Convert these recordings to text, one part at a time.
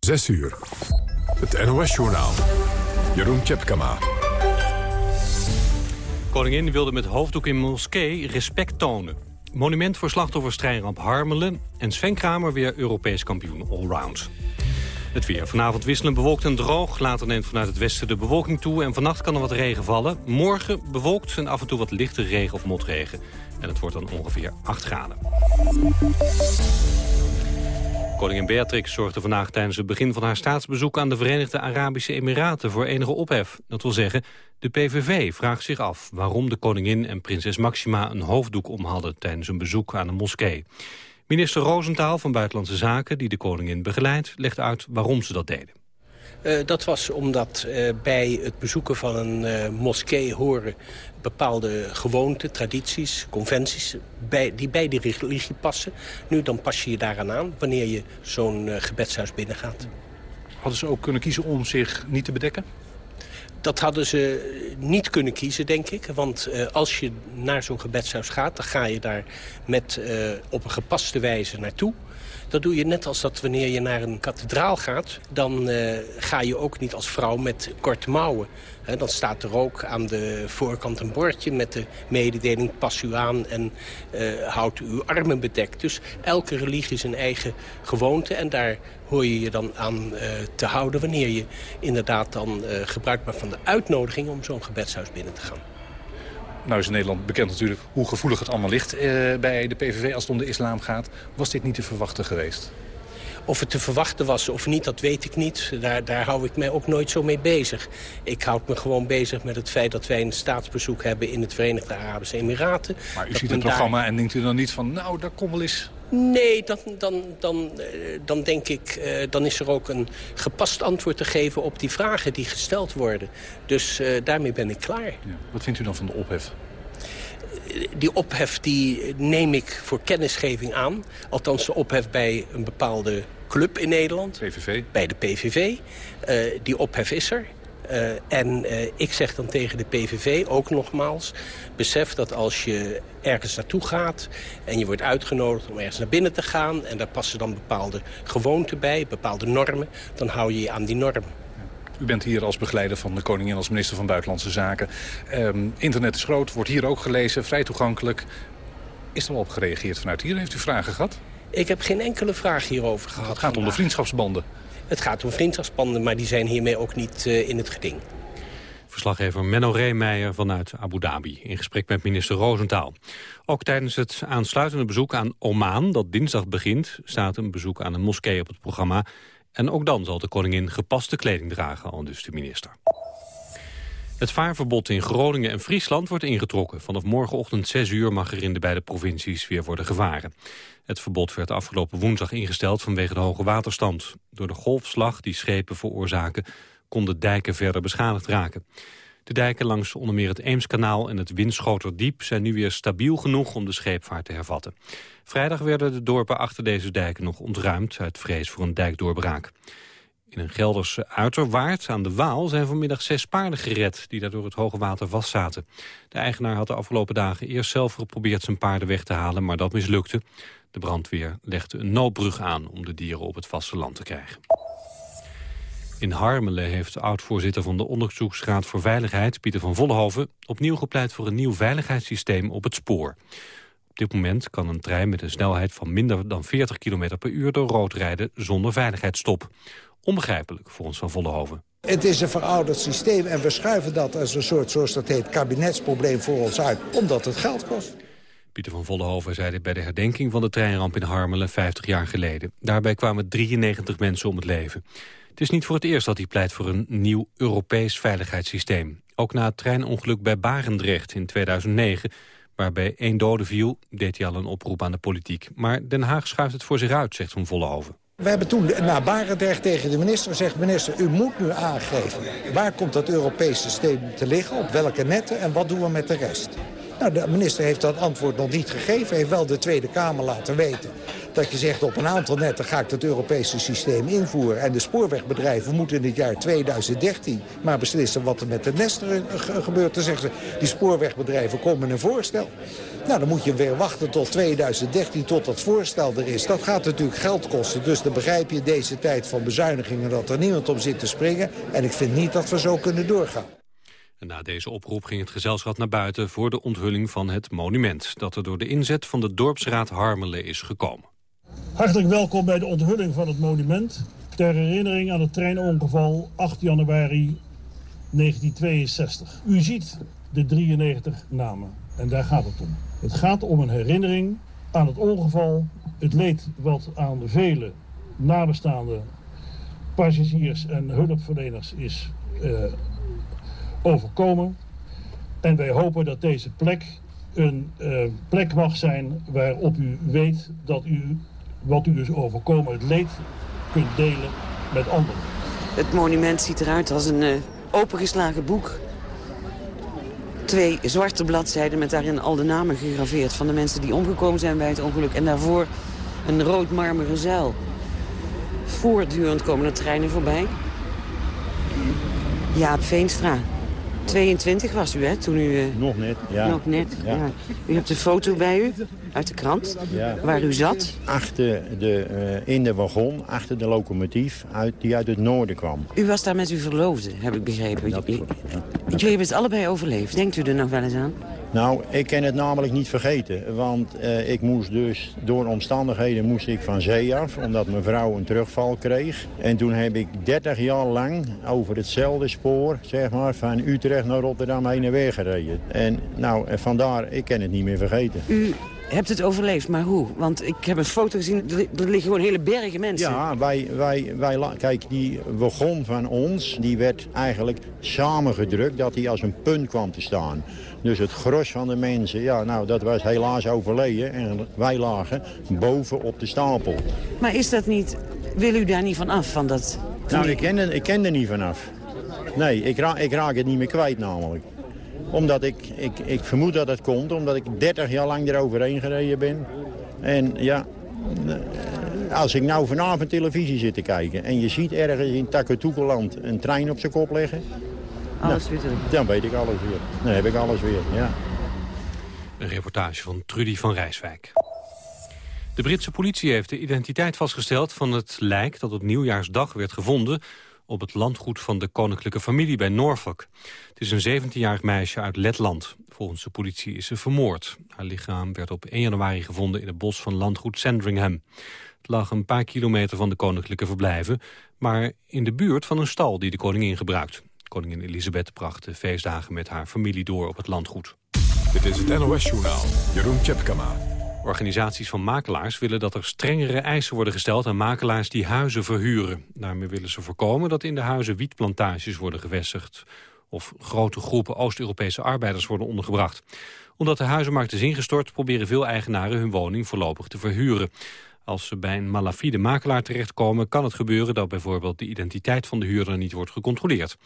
6 uur. Het NOS-journaal. Jeroen Tjepkama. Koningin wilde met hoofddoek in moskee respect tonen. Monument voor slachtoffers treinramp Harmelen... en Sven Kramer weer Europees kampioen allround. Het weer. Vanavond wisselen bewolkt en droog. Later neemt vanuit het westen de bewolking toe... en vannacht kan er wat regen vallen. Morgen bewolkt en af en toe wat lichte regen of motregen. En het wordt dan ongeveer 8 graden. Koningin Beatrix zorgde vandaag tijdens het begin van haar staatsbezoek aan de Verenigde Arabische Emiraten voor enige ophef. Dat wil zeggen, de PVV vraagt zich af waarom de koningin en prinses Maxima een hoofddoek om hadden tijdens een bezoek aan een moskee. Minister Roosentaal van Buitenlandse Zaken, die de koningin begeleidt, legt uit waarom ze dat deden. Uh, dat was omdat uh, bij het bezoeken van een uh, moskee horen bepaalde gewoonten, tradities, conventies... Bij, die bij die religie passen. Nu, dan pas je je daaraan aan wanneer je zo'n gebedshuis binnengaat. Hadden ze ook kunnen kiezen om zich niet te bedekken? Dat hadden ze niet kunnen kiezen, denk ik. Want uh, als je naar zo'n gebedshuis gaat... dan ga je daar met, uh, op een gepaste wijze naartoe. Dat doe je net als dat wanneer je naar een kathedraal gaat. Dan uh, ga je ook niet als vrouw met korte mouwen. Dan staat er ook aan de voorkant een bordje met de mededeling... pas u aan en uh, houd uw armen bedekt. Dus elke religie is een eigen gewoonte. En daar hoor je je dan aan uh, te houden... wanneer je inderdaad dan gebruik van de uitnodiging... om zo'n gebedshuis binnen te gaan. Nou is in Nederland bekend natuurlijk hoe gevoelig het allemaal ligt eh, bij de PVV als het om de islam gaat. Was dit niet te verwachten geweest? Of het te verwachten was of niet, dat weet ik niet. Daar, daar hou ik mij ook nooit zo mee bezig. Ik houd me gewoon bezig met het feit dat wij een staatsbezoek hebben... in het Verenigde Arabische Emiraten. Maar u ziet het programma en denkt u dan niet van... nou, daar komt wel eens Nee, dan, dan, dan, dan denk ik, dan is er ook een gepast antwoord te geven op die vragen die gesteld worden. Dus uh, daarmee ben ik klaar. Ja. Wat vindt u dan van de ophef? Die ophef die neem ik voor kennisgeving aan. Althans de ophef bij een bepaalde club in Nederland. PVV? Bij de PVV. Uh, die ophef is er. Uh, en uh, ik zeg dan tegen de PVV ook nogmaals... besef dat als je ergens naartoe gaat en je wordt uitgenodigd om ergens naar binnen te gaan... en daar passen dan bepaalde gewoonten bij, bepaalde normen... dan hou je je aan die normen. U bent hier als begeleider van de koningin als minister van Buitenlandse Zaken. Um, internet is groot, wordt hier ook gelezen, vrij toegankelijk. Is er al op gereageerd vanuit hier? Heeft u vragen gehad? Ik heb geen enkele vraag hierover gehad. Het gaat om de vriendschapsbanden. Het gaat om vriendschapsbanden, maar die zijn hiermee ook niet uh, in het geding. Verslaggever Menno Reemeijer vanuit Abu Dhabi in gesprek met minister Roosentaal. Ook tijdens het aansluitende bezoek aan Oman, dat dinsdag begint... staat een bezoek aan een moskee op het programma. En ook dan zal de koningin gepaste kleding dragen, al dus de minister. Het vaarverbod in Groningen en Friesland wordt ingetrokken. Vanaf morgenochtend 6 uur mag er in de beide provincies weer worden gevaren. Het verbod werd afgelopen woensdag ingesteld vanwege de hoge waterstand. Door de golfslag die schepen veroorzaken konden dijken verder beschadigd raken. De dijken langs onder meer het Eemskanaal en het Winschoterdiep zijn nu weer stabiel genoeg om de scheepvaart te hervatten. Vrijdag werden de dorpen achter deze dijken nog ontruimd uit vrees voor een dijkdoorbraak. In een Gelderse uiterwaard aan de Waal zijn vanmiddag zes paarden gered... die daar door het hoge water vastzaten. De eigenaar had de afgelopen dagen eerst zelf geprobeerd zijn paarden weg te halen... maar dat mislukte. De brandweer legde een noodbrug aan om de dieren op het vasteland te krijgen. In Harmelen heeft oud-voorzitter van de Onderzoeksraad voor Veiligheid... Pieter van Vollenhoven opnieuw gepleit voor een nieuw veiligheidssysteem op het spoor. Op dit moment kan een trein met een snelheid van minder dan 40 km per uur... door rood rijden zonder veiligheidsstop. Onbegrijpelijk voor ons van Vollenhoven. Het is een verouderd systeem en we schuiven dat als een soort, zoals dat heet, kabinetsprobleem voor ons uit. Omdat het geld kost. Pieter van Vollenhoven zei dit bij de herdenking van de treinramp in Harmelen 50 jaar geleden. Daarbij kwamen 93 mensen om het leven. Het is niet voor het eerst dat hij pleit voor een nieuw Europees veiligheidssysteem. Ook na het treinongeluk bij Barendrecht in 2009, waarbij één dode viel, deed hij al een oproep aan de politiek. Maar Den Haag schuift het voor zich uit, zegt Van Vollenhoven. We hebben toen naar Barendrecht tegen de minister gezegd... minister, u moet nu aangeven waar komt dat Europese systeem te liggen... op welke netten en wat doen we met de rest. Nou, de minister heeft dat antwoord nog niet gegeven. heeft wel de Tweede Kamer laten weten Dat je zegt op een aantal netten ga ik het Europese systeem invoeren. En de spoorwegbedrijven moeten in het jaar 2013 maar beslissen wat er met de nesten gebeurt. Dan zeggen ze, die spoorwegbedrijven komen een voorstel. Nou, dan moet je weer wachten tot 2013 tot dat voorstel er is. Dat gaat natuurlijk geld kosten. Dus dan begrijp je deze tijd van bezuinigingen dat er niemand op zit te springen. En ik vind niet dat we zo kunnen doorgaan. Na deze oproep ging het gezelschap naar buiten voor de onthulling van het monument... dat er door de inzet van de dorpsraad Harmelen is gekomen. Hartelijk welkom bij de onthulling van het monument... ter herinnering aan het treinongeval 8 januari 1962. U ziet de 93 namen en daar gaat het om. Het gaat om een herinnering aan het ongeval, het leed wat aan de vele nabestaande passagiers en hulpverleners is uh, overkomen. En wij hopen dat deze plek een uh, plek mag zijn waarop u weet dat u wat u is overkomen, het leed, kunt delen met anderen. Het monument ziet eruit als een uh, opengeslagen boek. Twee zwarte bladzijden met daarin al de namen gegraveerd... van de mensen die omgekomen zijn bij het ongeluk. En daarvoor een rood marmeren zuil. Voortdurend komen er treinen voorbij. Jaap Veenstra, 22 was u, hè, toen u... Uh, nog net, ja. Nog net, ja. ja. U hebt een foto bij u, uit de krant, ja. waar u zat. Achter de, uh, in de wagon, achter de locomotief, uit, die uit het noorden kwam. U was daar met uw verloofde, heb ik begrepen. Dat, Jullie hebben het allebei overleefd. Denkt u er nog wel eens aan? Nou, ik kan het namelijk niet vergeten. Want uh, ik moest dus, door omstandigheden moest ik van zee af. Omdat mijn vrouw een terugval kreeg. En toen heb ik 30 jaar lang over hetzelfde spoor, zeg maar, van Utrecht naar Rotterdam heen en weer gereden. En nou, vandaar, ik kan het niet meer vergeten. U hebt het overleefd, maar hoe? Want ik heb een foto gezien, er liggen gewoon hele bergen mensen. Ja, wij, wij, wij, kijk, die wagon van ons, die werd eigenlijk samengedrukt dat hij als een punt kwam te staan. Dus het gros van de mensen, ja, nou, dat was helaas overleden. En wij lagen boven op de stapel. Maar is dat niet... Wil u daar niet van af? Van dat, nou, ik, ken er, ik ken er niet vanaf. Nee, ik, ra ik raak het niet meer kwijt namelijk omdat ik, ik, ik vermoed dat het komt, omdat ik 30 jaar lang eroverheen gereden ben. En ja, als ik nou vanavond televisie zit te kijken... en je ziet ergens in Takatukeland een trein op zijn kop leggen... Alles weer Dan weet ik alles weer. Dan heb ik alles weer, ja. Een reportage van Trudy van Rijswijk. De Britse politie heeft de identiteit vastgesteld van het lijk dat op nieuwjaarsdag werd gevonden op het landgoed van de koninklijke familie bij Norfolk. Het is een 17-jarig meisje uit Letland. Volgens de politie is ze vermoord. Haar lichaam werd op 1 januari gevonden in het bos van landgoed Sandringham. Het lag een paar kilometer van de koninklijke verblijven... maar in de buurt van een stal die de koningin gebruikt. Koningin Elisabeth bracht de feestdagen met haar familie door op het landgoed. Dit is het NOS-journaal. Jeroen Tjepkama. Organisaties van makelaars willen dat er strengere eisen worden gesteld aan makelaars die huizen verhuren. Daarmee willen ze voorkomen dat in de huizen wietplantages worden gevestigd of grote groepen Oost-Europese arbeiders worden ondergebracht. Omdat de huizenmarkt is ingestort proberen veel eigenaren hun woning voorlopig te verhuren. Als ze bij een malafide makelaar terechtkomen... kan het gebeuren dat bijvoorbeeld de identiteit van de huurder niet wordt gecontroleerd.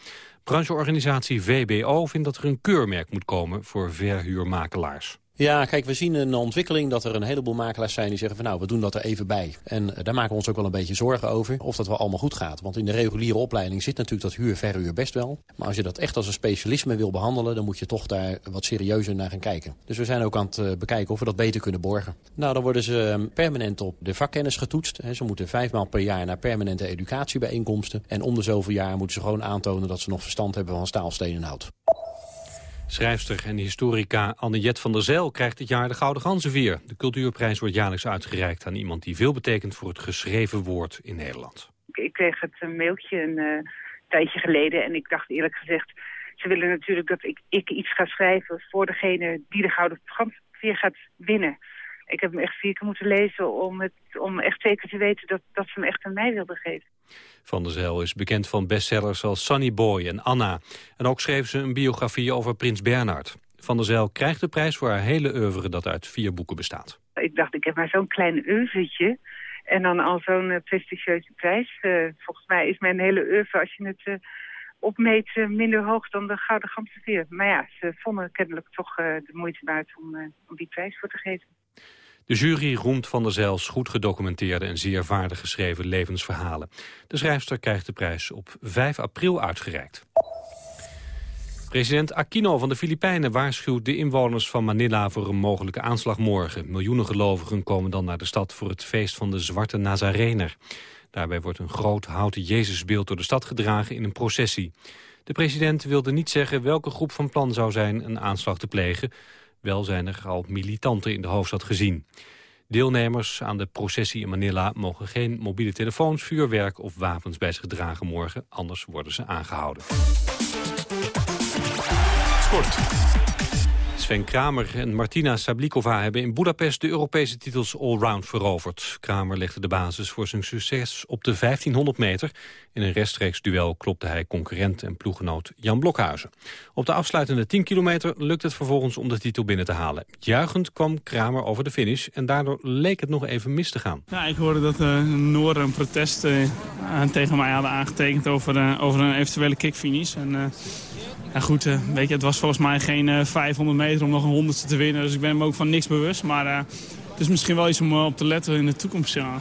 Brancheorganisatie VBO vindt dat er een keurmerk moet komen voor verhuurmakelaars. Ja, kijk, we zien een ontwikkeling dat er een heleboel makelaars zijn die zeggen van nou, we doen dat er even bij. En eh, daar maken we ons ook wel een beetje zorgen over of dat wel allemaal goed gaat. Want in de reguliere opleiding zit natuurlijk dat huur-verhuur best wel. Maar als je dat echt als een specialisme wil behandelen, dan moet je toch daar wat serieuzer naar gaan kijken. Dus we zijn ook aan het eh, bekijken of we dat beter kunnen borgen. Nou, dan worden ze ehm, permanent op de vakkennis getoetst. Ze moeten vijfmaal per jaar naar permanente educatiebijeenkomsten. En om de zoveel jaar moeten ze gewoon aantonen dat ze nog verstand hebben van staalsteen en hout. Schrijfster en historica Anne-Jet van der Zijl krijgt dit jaar de Gouden Ganzenveer. De cultuurprijs wordt jaarlijks uitgereikt aan iemand die veel betekent voor het geschreven woord in Nederland. Ik kreeg het een mailtje een uh, tijdje geleden en ik dacht eerlijk gezegd... ze willen natuurlijk dat ik, ik iets ga schrijven voor degene die de Gouden Ganzenveer gaat winnen. Ik heb hem echt vier keer moeten lezen om, het, om echt zeker te weten dat, dat ze hem echt aan mij wilden geven. Van der Zijl is bekend van bestsellers als Sunny Boy en Anna. En ook schreef ze een biografie over Prins Bernhard. Van der Zijl krijgt de prijs voor haar hele oeuvre dat uit vier boeken bestaat. Ik dacht, ik heb maar zo'n klein oeuvretje. En dan al zo'n uh, prestigieuze prijs. Uh, volgens mij is mijn hele oeuvre, als je het uh, opmeet, minder hoog dan de Gouden Gamse Maar ja, ze vonden kennelijk toch de moeite waard om, om die prijs voor te geven. De jury roemt Van der goed gedocumenteerde en zeer vaardig geschreven levensverhalen. De schrijfster krijgt de prijs op 5 april uitgereikt. President Aquino van de Filipijnen waarschuwt de inwoners van Manila voor een mogelijke aanslag morgen. Miljoenen gelovigen komen dan naar de stad voor het feest van de Zwarte Nazarener. Daarbij wordt een groot houten Jezusbeeld door de stad gedragen in een processie. De president wilde niet zeggen welke groep van plan zou zijn een aanslag te plegen. Wel zijn er al militanten in de hoofdstad gezien. Deelnemers aan de processie in Manila mogen geen mobiele telefoons, vuurwerk of wapens bij zich dragen morgen. Anders worden ze aangehouden. Sport. Sven Kramer en Martina Sablikova hebben in Budapest de Europese titels allround veroverd. Kramer legde de basis voor zijn succes op de 1500 meter. In een rechtstreeks duel klopte hij concurrent en ploeggenoot Jan Blokhuizen. Op de afsluitende 10 kilometer lukt het vervolgens om de titel binnen te halen. Juichend kwam Kramer over de finish en daardoor leek het nog even mis te gaan. Ik hoorde dat uh, Noor een protest uh, tegen mij hadden aangetekend over, uh, over een eventuele kickfinish. En, goed, uh, weet je, het was volgens mij geen uh, 500 meter om nog een honderdste te winnen. Dus ik ben me ook van niks bewust. Maar uh, het is misschien wel iets om op te letten in de toekomst. Ja.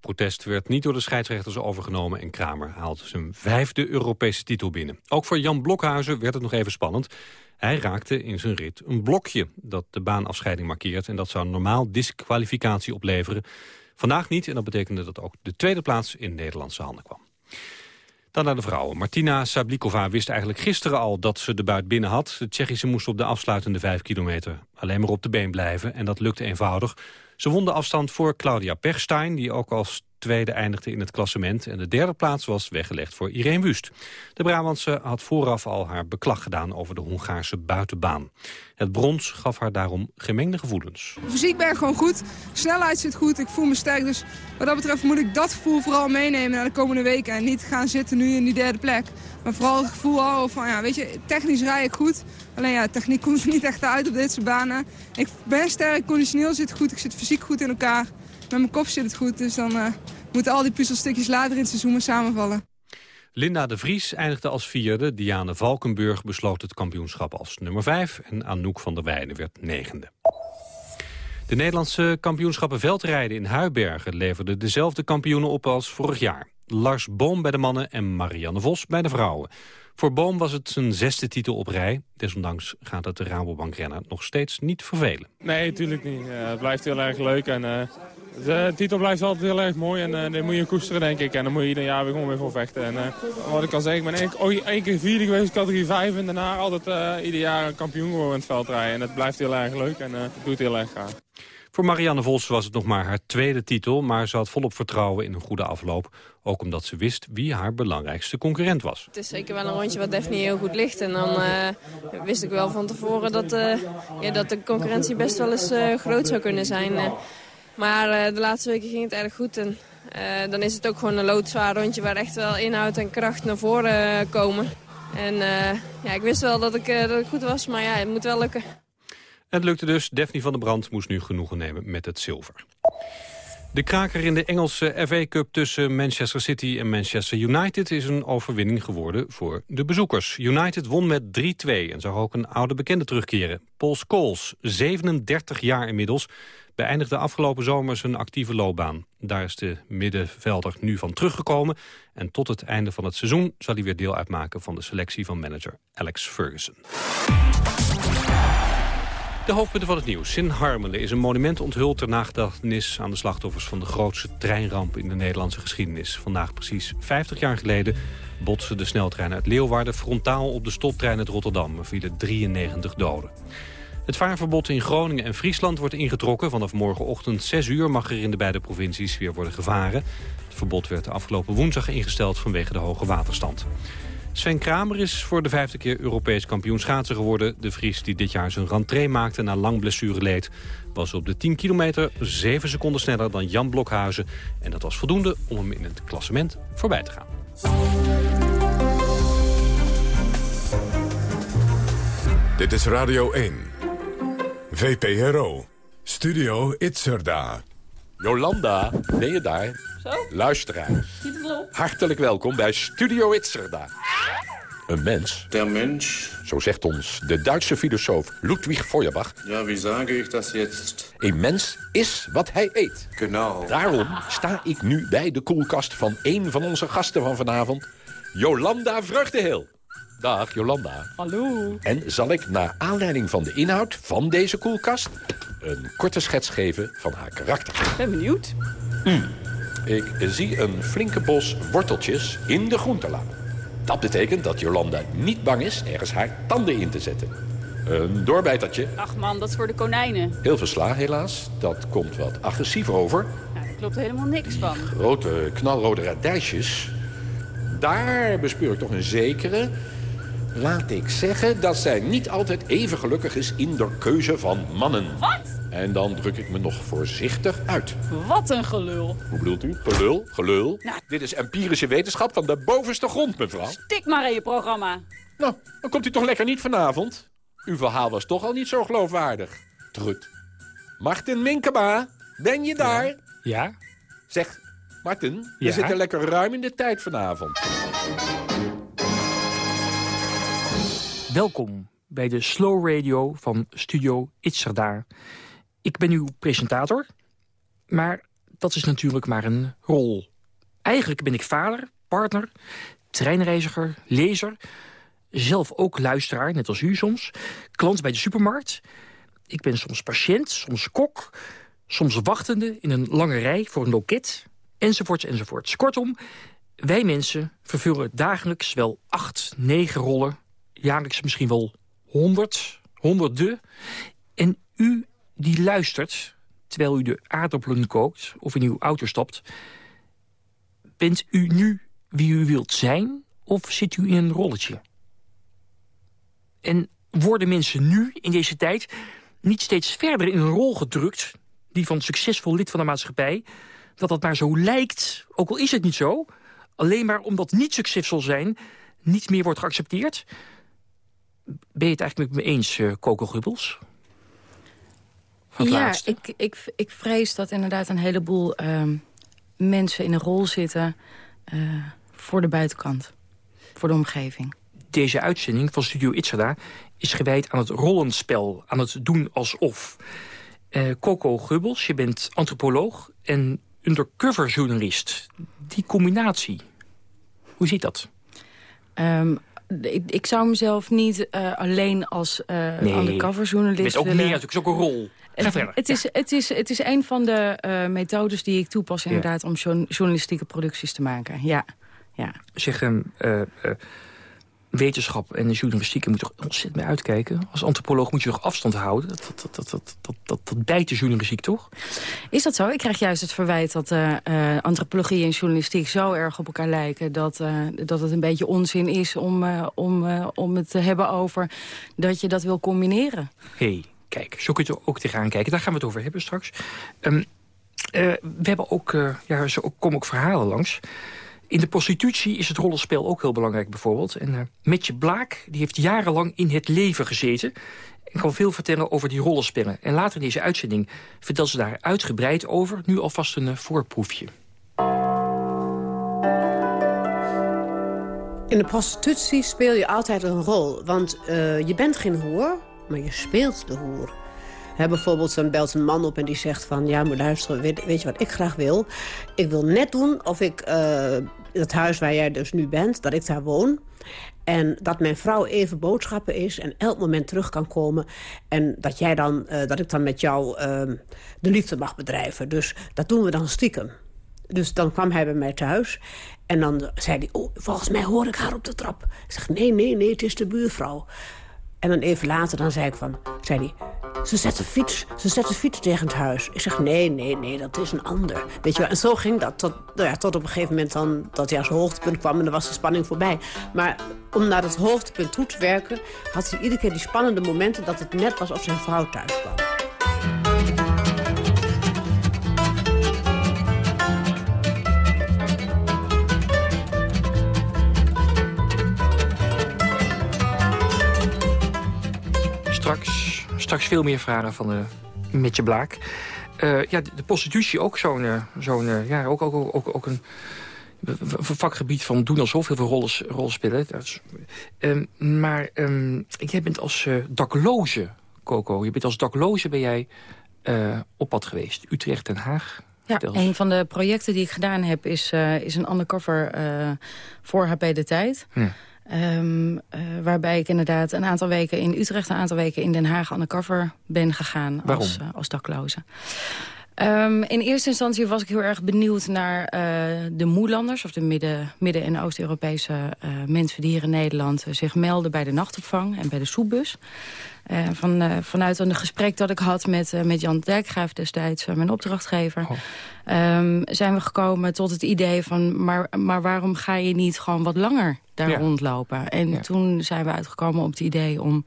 Protest werd niet door de scheidsrechters overgenomen... en Kramer haalde zijn vijfde Europese titel binnen. Ook voor Jan Blokhuizen werd het nog even spannend. Hij raakte in zijn rit een blokje dat de baanafscheiding markeert... en dat zou normaal disqualificatie opleveren. Vandaag niet en dat betekende dat ook de tweede plaats in Nederlandse handen kwam. Dan naar de vrouwen. Martina Sablikova wist eigenlijk gisteren al dat ze de buit binnen had. De Tsjechische moest op de afsluitende vijf kilometer alleen maar op de been blijven. En dat lukte eenvoudig. Ze won de afstand voor Claudia Pechstein, die ook als tweede eindigde in het klassement. En de derde plaats was weggelegd voor Irene Wust. De Brabantse had vooraf al haar beklag gedaan over de Hongaarse buitenbaan. Het brons gaf haar daarom gemengde gevoelens. Fysiek ben ik gewoon goed, snelheid zit goed, ik voel me sterk. Dus wat dat betreft moet ik dat gevoel vooral meenemen naar de komende weken. En niet gaan zitten nu in die derde plek. Maar vooral het gevoel van, ja, weet je, technisch rij ik goed. Alleen ja, techniek komt er niet echt uit op soort banen. Ik ben sterk, conditioneel zit goed, ik zit fysiek goed in elkaar. Met mijn kop zit het goed, dus dan uh, moeten al die puzzelstukjes later in het seizoen samenvallen. Linda de Vries eindigde als vierde. Diane Valkenburg besloot het kampioenschap als nummer vijf. En Anouk van der Weijden werd negende. De Nederlandse kampioenschappen veldrijden in Huibergen leverden dezelfde kampioenen op als vorig jaar. Lars Boom bij de mannen en Marianne Vos bij de vrouwen. Voor Boom was het zijn zesde titel op rij. Desondanks gaat het de Rabobankrenner nog steeds niet vervelen. Nee, natuurlijk niet. Het blijft heel erg leuk en uh, de titel blijft altijd heel erg mooi. En uh, moet je koesteren, denk ik. En dan moet je ieder jaar weer gewoon weer voor vechten. En wat ik al zeg, ik ben één, keer vierde geweest, categorie 5. En daarna altijd ieder jaar een kampioen geworden in het veldrijden. En het blijft heel erg leuk en het doet heel erg graag. Voor Marianne Vos was het nog maar haar tweede titel... maar ze had volop vertrouwen in een goede afloop. Ook omdat ze wist wie haar belangrijkste concurrent was. Het is zeker wel een rondje wat Daphne heel goed ligt. En dan uh, wist ik wel van tevoren dat, uh, ja, dat de concurrentie best wel eens uh, groot zou kunnen zijn. maar de laatste weken ging het erg goed. En dan is het ook gewoon een loodzwaar rondje... waar echt wel inhoud en kracht naar voren komen. En ja, ik wist wel dat ik, dat ik goed was, maar ja, het moet wel lukken. Het lukte dus. Daphne van der Brand moest nu genoegen nemen met het zilver. De kraker in de Engelse FA Cup tussen Manchester City en Manchester United... is een overwinning geworden voor de bezoekers. United won met 3-2 en zag ook een oude bekende terugkeren. Paul Scholes, 37 jaar inmiddels, beëindigde afgelopen zomer zijn actieve loopbaan. Daar is de middenvelder nu van teruggekomen... en tot het einde van het seizoen zal hij weer deel uitmaken... van de selectie van manager Alex Ferguson. De hoofdpunten van het nieuws. In Harmelen is een monument onthuld ter nagedachtenis aan de slachtoffers van de grootste treinramp in de Nederlandse geschiedenis. Vandaag precies 50 jaar geleden botste de sneltrein uit Leeuwarden frontaal op de stoptrein uit Rotterdam. Er vielen 93 doden. Het vaarverbod in Groningen en Friesland wordt ingetrokken. Vanaf morgenochtend 6 uur mag er in de beide provincies weer worden gevaren. Het verbod werd afgelopen woensdag ingesteld vanwege de hoge waterstand. Sven Kramer is voor de vijfde keer Europees kampioen schaatsen geworden. De Vries die dit jaar zijn rentree maakte na lang blessure leed... was op de 10 kilometer 7 seconden sneller dan Jan Blokhuizen. En dat was voldoende om hem in het klassement voorbij te gaan. Dit is Radio 1. VPRO. Studio Itzerda. Jolanda, ben je daar? Zo? Luisteraar. Hartelijk welkom bij Studio Itzerda. Een mens, Der Mensch, zo zegt ons de Duitse filosoof Ludwig Feuerbach... ja, wie sage ich das jetzt? een mens is wat hij eet. Genau. Daarom sta ik nu bij de koelkast van een van onze gasten van vanavond... Jolanda Vreugdeheel. Dag, Jolanda. Hallo. En zal ik naar aanleiding van de inhoud van deze koelkast... een korte schets geven van haar karakter. Ben benieuwd. Ik zie een flinke bos worteltjes in de groentela. Dat betekent dat Jolanda niet bang is ergens haar tanden in te zetten. Een doorbijtertje. Ach man, dat is voor de konijnen. Heel veel sla helaas. Dat komt wat agressief over. Nou, daar klopt helemaal niks van. Grote knalrode radijsjes. Daar bespeur ik toch een zekere... Laat ik zeggen dat zij niet altijd even gelukkig is in de keuze van mannen. Wat? En dan druk ik me nog voorzichtig uit. Wat een gelul. Hoe bedoelt u? Gelul? Gelul? Dit is empirische wetenschap van de bovenste grond, mevrouw. Tik maar in je programma. Nou, dan komt u toch lekker niet vanavond? Uw verhaal was toch al niet zo geloofwaardig. Trut. Martin Minkema, ben je daar? Ja? Zeg, Martin, we Ja? zitten lekker ruim in de tijd vanavond. Welkom bij de Slow Radio van Studio Itzerda. Ik ben uw presentator, maar dat is natuurlijk maar een rol. Eigenlijk ben ik vader, partner, treinreiziger, lezer... zelf ook luisteraar, net als u soms, klant bij de supermarkt. Ik ben soms patiënt, soms kok, soms wachtende in een lange rij voor een loket... enzovoorts, enzovoorts. Kortom, wij mensen vervullen dagelijks wel acht, negen rollen jaarlijks misschien wel honderd, honderden. En u die luistert, terwijl u de aardappelen kookt of in uw auto stapt... bent u nu wie u wilt zijn of zit u in een rolletje? En worden mensen nu, in deze tijd, niet steeds verder in een rol gedrukt... die van succesvol lid van de maatschappij... dat dat maar zo lijkt, ook al is het niet zo... alleen maar omdat niet succesvol zijn niet meer wordt geaccepteerd... Ben je het eigenlijk met me eens, uh, Coco Gubbels? Van het ja, ik, ik, ik vrees dat inderdaad een heleboel ehm, mensen in een rol zitten... eh, voor de buitenkant, voor de omgeving. Deze uitzending van Studio Itzada is gewijd aan het rollenspel, aan het doen alsof. Eh, Coco Gubbels, je bent antropoloog en undercover journalist. Die combinatie, hoe zit dat? Ehm, ik, ik zou mezelf niet eh, alleen als uh, Nee, undercover journalist je bent ook willen... meer natuurlijk, is ook een rol. Ga Het, verder. het, is, het, is, het is een van de eh, methodes die ik toepas Ja. inderdaad om journ- journalistieke producties te maken. Ja, ja. Zeg, eh, eh, wetenschap en de journalistiek, je moet toch ontzettend mee uitkijken. Als antropoloog moet je toch afstand houden. Dat, dat, dat, dat, dat, dat, dat bijt de journalistiek, toch? Is dat zo? Ik krijg juist het verwijt dat eh, eh, antropologie en journalistiek zo erg op elkaar lijken... dat, eh, dat het een beetje onzin is om, om, om het te hebben over dat je dat wil combineren. Hé, hey, kijk, zo kun je er ook tegenaan kijken. Daar gaan we het over hebben straks. Ehm, eh, we hebben ook, ja, zo komen ook verhalen langs. In de prostitutie is het rollenspel ook heel belangrijk bijvoorbeeld. En eh, Metje Blaak die heeft jarenlang in het leven gezeten... en kan veel vertellen over die rollenspellen. En later in deze uitzending vertelt ze daar uitgebreid over. Nu alvast een eh, voorproefje. In de prostitutie speel je altijd een rol. Want eh, je bent geen hoer, maar je speelt de hoer. Hè, bijvoorbeeld, dan belt een man op en die zegt van... ja, maar luister, weet, weet je wat ik graag wil? Ik wil net doen of ik eh, het huis waar jij dus nu bent, dat ik daar woon... En dat mijn vrouw even boodschappen is en elk moment terug kan komen. En dat, jij dan, eh, dat ik dan met jou eh, de liefde mag bedrijven. Dus dat doen we dan stiekem. Dus dan kwam hij bij mij thuis. En dan zei hij, oh, volgens mij hoor ik haar op de trap. Ik zeg, nee, nee, nee, het is de buurvrouw. En dan even later dan zei, ik van, zei hij... Ze zet fiets, ze zet fiets tegen het huis. Ik zeg, nee, nee, nee, dat is een ander. Weet je? En zo ging dat tot, nou ja, tot op een gegeven moment dan, dat hij als hoogtepunt kwam... en dan was de spanning voorbij. Maar om naar het hoogtepunt toe te werken... had hij iedere keer die spannende momenten... dat het net was of zijn vrouw thuis kwam. Straks, veel meer vragen van uh, Metje Blaak. Uh, ja, de, de prostitutie ook zo'n... Uh, zo'n ja, ook, ook, ook, ook een, vakgebied van doen alsof, heel veel rollen, rollen spelen. Is, um, maar um, jij bent als uh, dakloze, Coco, je bent als dakloze ben jij uh, op pad geweest. Utrecht, Den Haag. Ja, een van de projecten die ik gedaan heb is, uh, is een undercover voor HP De Tijd. Ja. Um, uh, waarbij ik inderdaad een aantal weken in Utrecht... een aantal weken in Den Haag undercover ben gegaan als, uh, als dakloze. Um, in eerste instantie was ik heel erg benieuwd naar uh, de moelanders... of de Midden-, midden en Oost-Europese mensen die hier in Nederland... zich melden bij de nachtopvang en bij de soepbus. van, vanuit een gesprek dat ik had met, met Jan Dijkgraaf destijds, mijn opdrachtgever... Oh. Um, zijn we gekomen tot het idee van... maar, maar waarom ga je niet gewoon wat langer daar ja. rondlopen? En ja. toen zijn we uitgekomen op het idee om...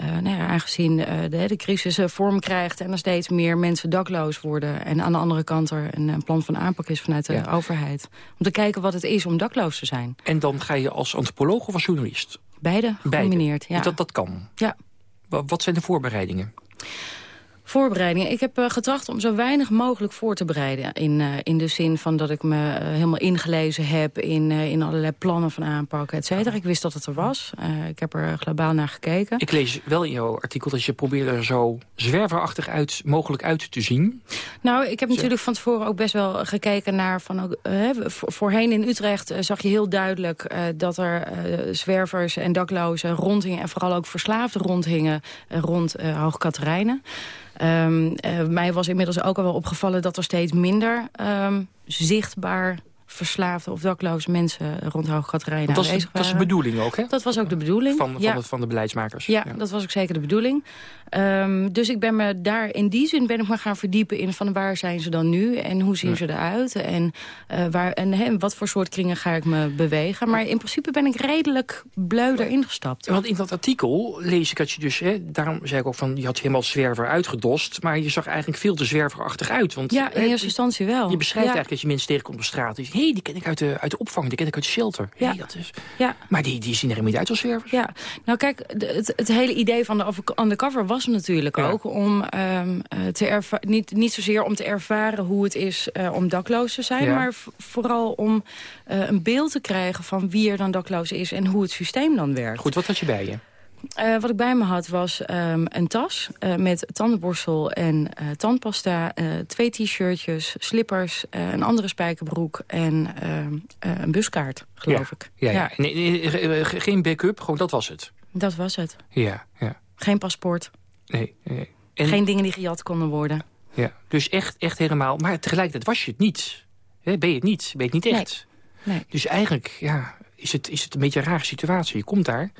Uh, nou ja, aangezien uh, de, de crisis uh, vorm krijgt en er steeds meer mensen dakloos worden... en aan de andere kant er een, een plan van aanpak is vanuit de ja. overheid... om te kijken wat het is om dakloos te zijn. En dan ga je als antropoloog of als journalist? Beide, gecombineerd, ja. Dat, dat kan? Ja. Wat zijn de voorbereidingen? Voorbereidingen. Ik heb uh, getracht om zo weinig mogelijk voor te bereiden. In, uh, in de zin van dat ik me uh, helemaal ingelezen heb in, in allerlei plannen van aanpakken, et cetera. Ik wist dat het er was. ik heb er globaal naar gekeken. Ik lees wel in jouw artikel dat je probeerde er zo zwerverachtig uit, mogelijk uit te zien. Nou, ik heb zo. natuurlijk van tevoren ook best wel gekeken naar... Van, voorheen in Utrecht zag je heel duidelijk dat er zwervers en daklozen rondhingen... en vooral ook verslaafden rondhingen rond Hoog Katerijnen. Um, uh, mij was inmiddels ook al wel opgevallen dat er steeds minder um, zichtbaar verslaafde of dakloze mensen rond Hoogkaterijnen aanwezig waren. Dat is de bedoeling ook, hè? Dat was ook de bedoeling. Van, ja. van, de, van de beleidsmakers. Ja, ja, dat was ook zeker de bedoeling. Um, dus ik ben me daar in die zin ben ik me gaan verdiepen in van waar zijn ze dan nu en hoe zien ja. ze eruit en, uh, waar, en he, wat voor soort kringen ga ik me bewegen. Maar in principe ben ik redelijk bleu erin gestapt. Want in dat artikel lees ik dat je dus, hè, daarom zei ik ook van, je had helemaal zwerver uitgedost, maar je zag eigenlijk veel te zwerverachtig uit. Want, ja, in eerste instantie wel. Je beschrijft ja. eigenlijk dat je mensen tegenkomt op straat. Hé, hey, die ken ik uit de, uit de opvang, die ken ik uit de shelter. Ja. Hey, dat is... ja. Maar die, die zien er helemaal niet uit als zwervers. Ja, nou kijk, het, het hele idee van de undercover was natuurlijk ja. ook om um, te niet, niet zozeer om te ervaren hoe het is uh, om dakloos te zijn... Ja. maar vooral om uh, een beeld te krijgen van wie er dan dakloos is... en hoe het systeem dan werkt. Goed, wat had je bij je? Uh, wat ik bij me had was um, een tas uh, met tandenborstel en uh, tandpasta, twee t-shirtjes, slippers, een andere spijkerbroek en een buskaart, geloof ja. ik. Ja, ja. Nee, nee, geen backup, gewoon dat was het. Dat was het. Ja, ja. Geen paspoort. Nee, nee. En... Geen dingen die gejat konden worden. Ja, dus echt, echt helemaal. Maar tegelijkertijd was je het niet. He, ben je het niet? Ben je het niet echt? Nee. nee. Dus eigenlijk ja, is, het, is het een beetje een rare situatie. Je komt daar.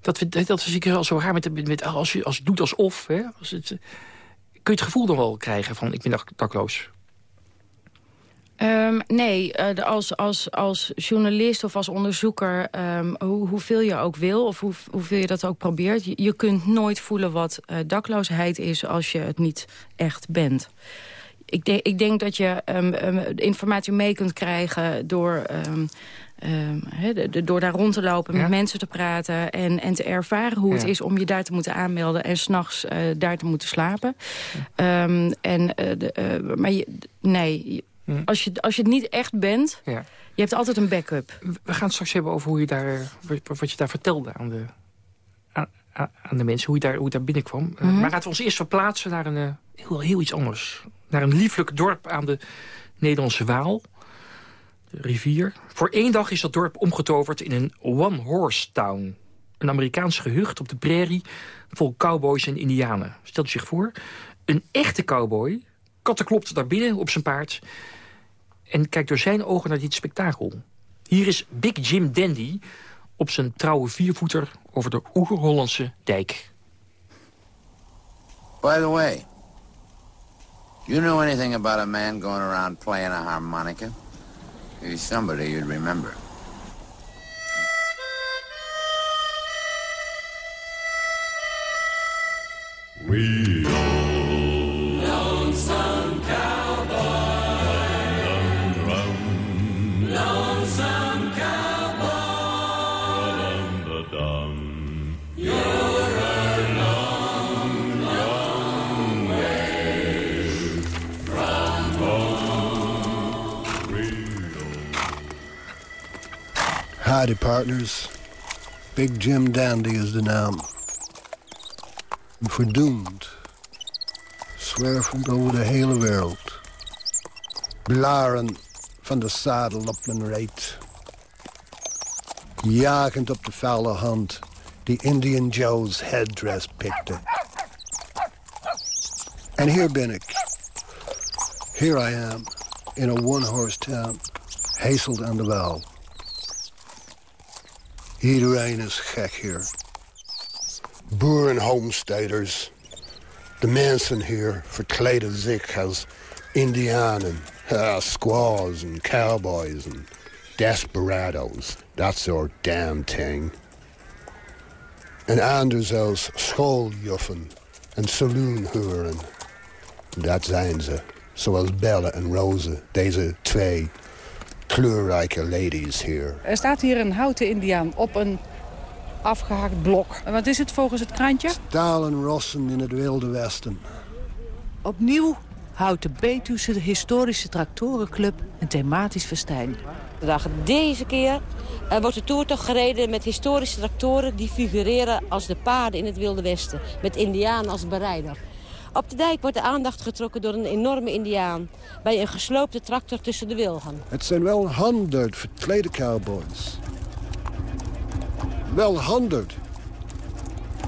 Dat, dat, dat is al zo raar met, met, als, je, als je doet alsof. Hè, als het, kun je het gevoel dan wel krijgen van ik ben dak, dakloos? Um, nee, uh, als, als, als journalist of als onderzoeker, um, hoe, hoeveel je ook wil... of hoe, hoeveel je dat ook probeert... je, je kunt nooit voelen wat uh, dakloosheid is als je het niet echt bent. Ik, de, ik denk dat je um, informatie mee kunt krijgen door... He, de, de, door daar rond te lopen, ja. met mensen te praten... en, en te ervaren hoe ja. het is om je daar te moeten aanmelden... en s'nachts uh, daar te moeten slapen. Ja. En, uh, de, maar je, nee, hm. als, je, als je het niet echt bent... je hebt altijd een backup. We gaan het straks hebben over hoe je daar, wat je daar vertelde aan de, aan, aan de mensen... hoe je daar, hoe je daar binnenkwam. Mm -hmm. maar laten we ons eerst verplaatsen naar een, heel, heel iets anders. Naar een lieflijk dorp aan de Nederlandse Waal rivier. Voor één dag is dat dorp omgetoverd in een one-horse town. Een Amerikaans gehucht op de prairie vol cowboys en indianen. Stelt u zich voor, een echte cowboy kattenklopt daar binnen op zijn paard... en kijkt door zijn ogen naar dit spektakel. Hier is Big Jim Dandy op zijn trouwe viervoeter over de Oer-Hollandse dijk. By the way, you know anything about a man going around playing a harmonica? He's somebody you'd remember. We Howdy, partners. Big Jim Dandy is the de naam. Verdoemd. Zwervend over de hele wereld. Blaren van de zadel op mijn reet. Jagend op de vuile hand die Indian Joe's headdress pikte. En hier ben ik. Here I am, in a one-horse town, Hazeld aan de Waal. Iedereen is gek hier. Boerenhomesteaders. De mensen hier verkleden zich als indianen, uh, squaws and cowboys and desperados. That sort damn thing. En anders als schooljuffen en saloonhuren. Dat zijn ze, zoals Belle en Rose, deze twee kleurrijke ladies hier. Er staat hier een houten indiaan op een afgehaakt blok. En wat is het volgens het krantje? Stalen rossen in het wilde westen. Opnieuw houdt de Betuwse de historische tractorenclub een thematisch festijn. Dag. Deze keer eh, wordt de toertocht gereden met historische tractoren... die figureren als de paarden in het Wilde Westen. Met indianen als berijder. Op de dijk wordt de aandacht getrokken door een enorme indiaan... bij een gesloopte tractor tussen de wilgen. Het zijn wel honderd verklede cowboys. Wel honderd.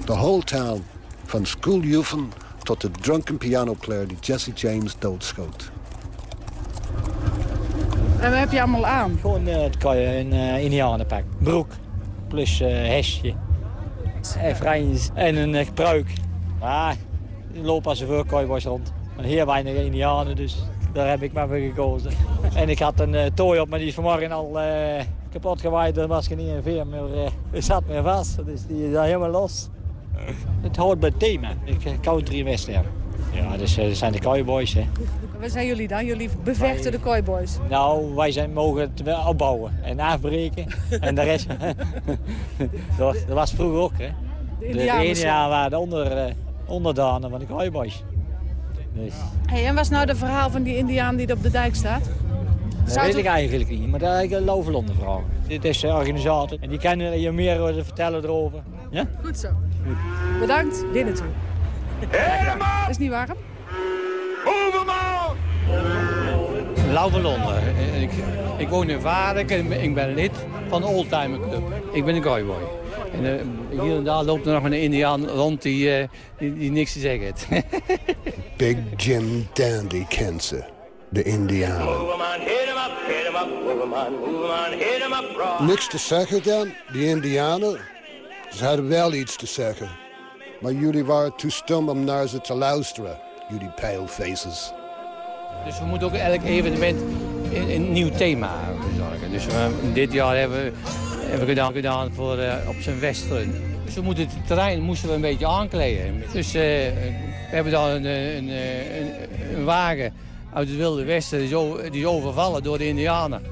De whole town. Van schooljuffen tot de drunken pianoplayer die Jesse James doodschoot. En wat heb je allemaal aan? Gewoon uh, het kan je een uh, indianenpak. Broek plus uh, hesje. En vrijens en een uh, pruik. Ah, er lopen als cowboys rond. Maar heel weinig indianen, dus daar heb ik maar voor gekozen. en ik had een uh, tooi op, maar die is vanmorgen al uh, kapot gewaaid. Er was geen een veer meer, uh, zat meer vast. Dus die is daar helemaal los. het hoort bij het thema. Ik country western. Ja, dus dat zijn de cowboys, hè. Wat zijn jullie dan? Jullie bevechten de cowboys? Nou, wij zijn, mogen het opbouwen en afbreken. en de rest... dat, was vroeger ook, hè. De Indianen waren de onder, uh, onderdanen van de cowboys. Dus. Hey, en wat is nou het verhaal van die Indiaan die er op de dijk staat? Dat Zou weet ik eigenlijk niet, maar daar heb ik een Lovelonde vragen. Dit is de organisator en die kunnen je meer vertellen erover. Ja? Goed zo. Goed. Bedankt, binnen toe. Helemaal! Is niet warm? Overman! Lauwe Londen. Ik, ik woon in Vaardik en ik ben lid van de Oldtimer Club. Ik ben een cowboy. En uh, hier en daar loopt er nog een Indiaan rond die, uh, die, die, niks te zeggen heeft. Big Jim Dandy kent ze. De Indianen. Niks te zeggen dan, die Indianen? Ze hadden wel iets te zeggen. Maar jullie waren te stom om naar ze te luisteren, jullie palefaces. Dus we moeten ook elk evenement een, een nieuw thema verzorgen. Dus uh, dit jaar hebben we, hebben we gedaan, gedaan voor uh, op zijn western. Dus we moeten het terrein moesten we een beetje aankleden. Dus uh, we hebben dan een, een, een, een, wagen uit het Wilde Westen, die is, die is overvallen door de Indianen.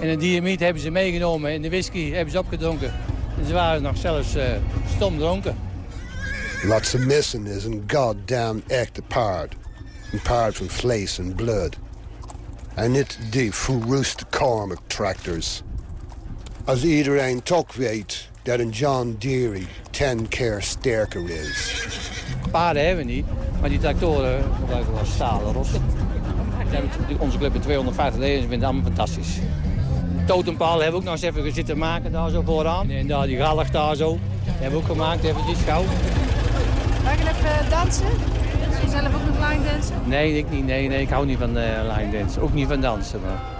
En een diamiet hebben ze meegenomen en de whisky hebben ze opgedronken. En ze waren nog zelfs stom dronken. Wat ze missen is een goddamn echte paard. Een paard van vlees en bloed. En niet die verroeste Cormac tractors. Als iedereen toch weet dat een John Deere ten keer sterker is. Paarden hebben we niet, maar die tractoren gebruiken wel stalen rossen. Onze club heeft 250 leden, ik vind het allemaal fantastisch. Totempaal hebben we ook nog eens even zitten maken daar zo vooraan. En daar die gallig daar zo, die hebben we ook gemaakt, eventjes gauw. Mag ik even dansen? Wil je zelf ook nog line dansen? Nee, ik niet. Nee, nee, ik hou niet van uh, line dansen. Ook niet van dansen. Maar...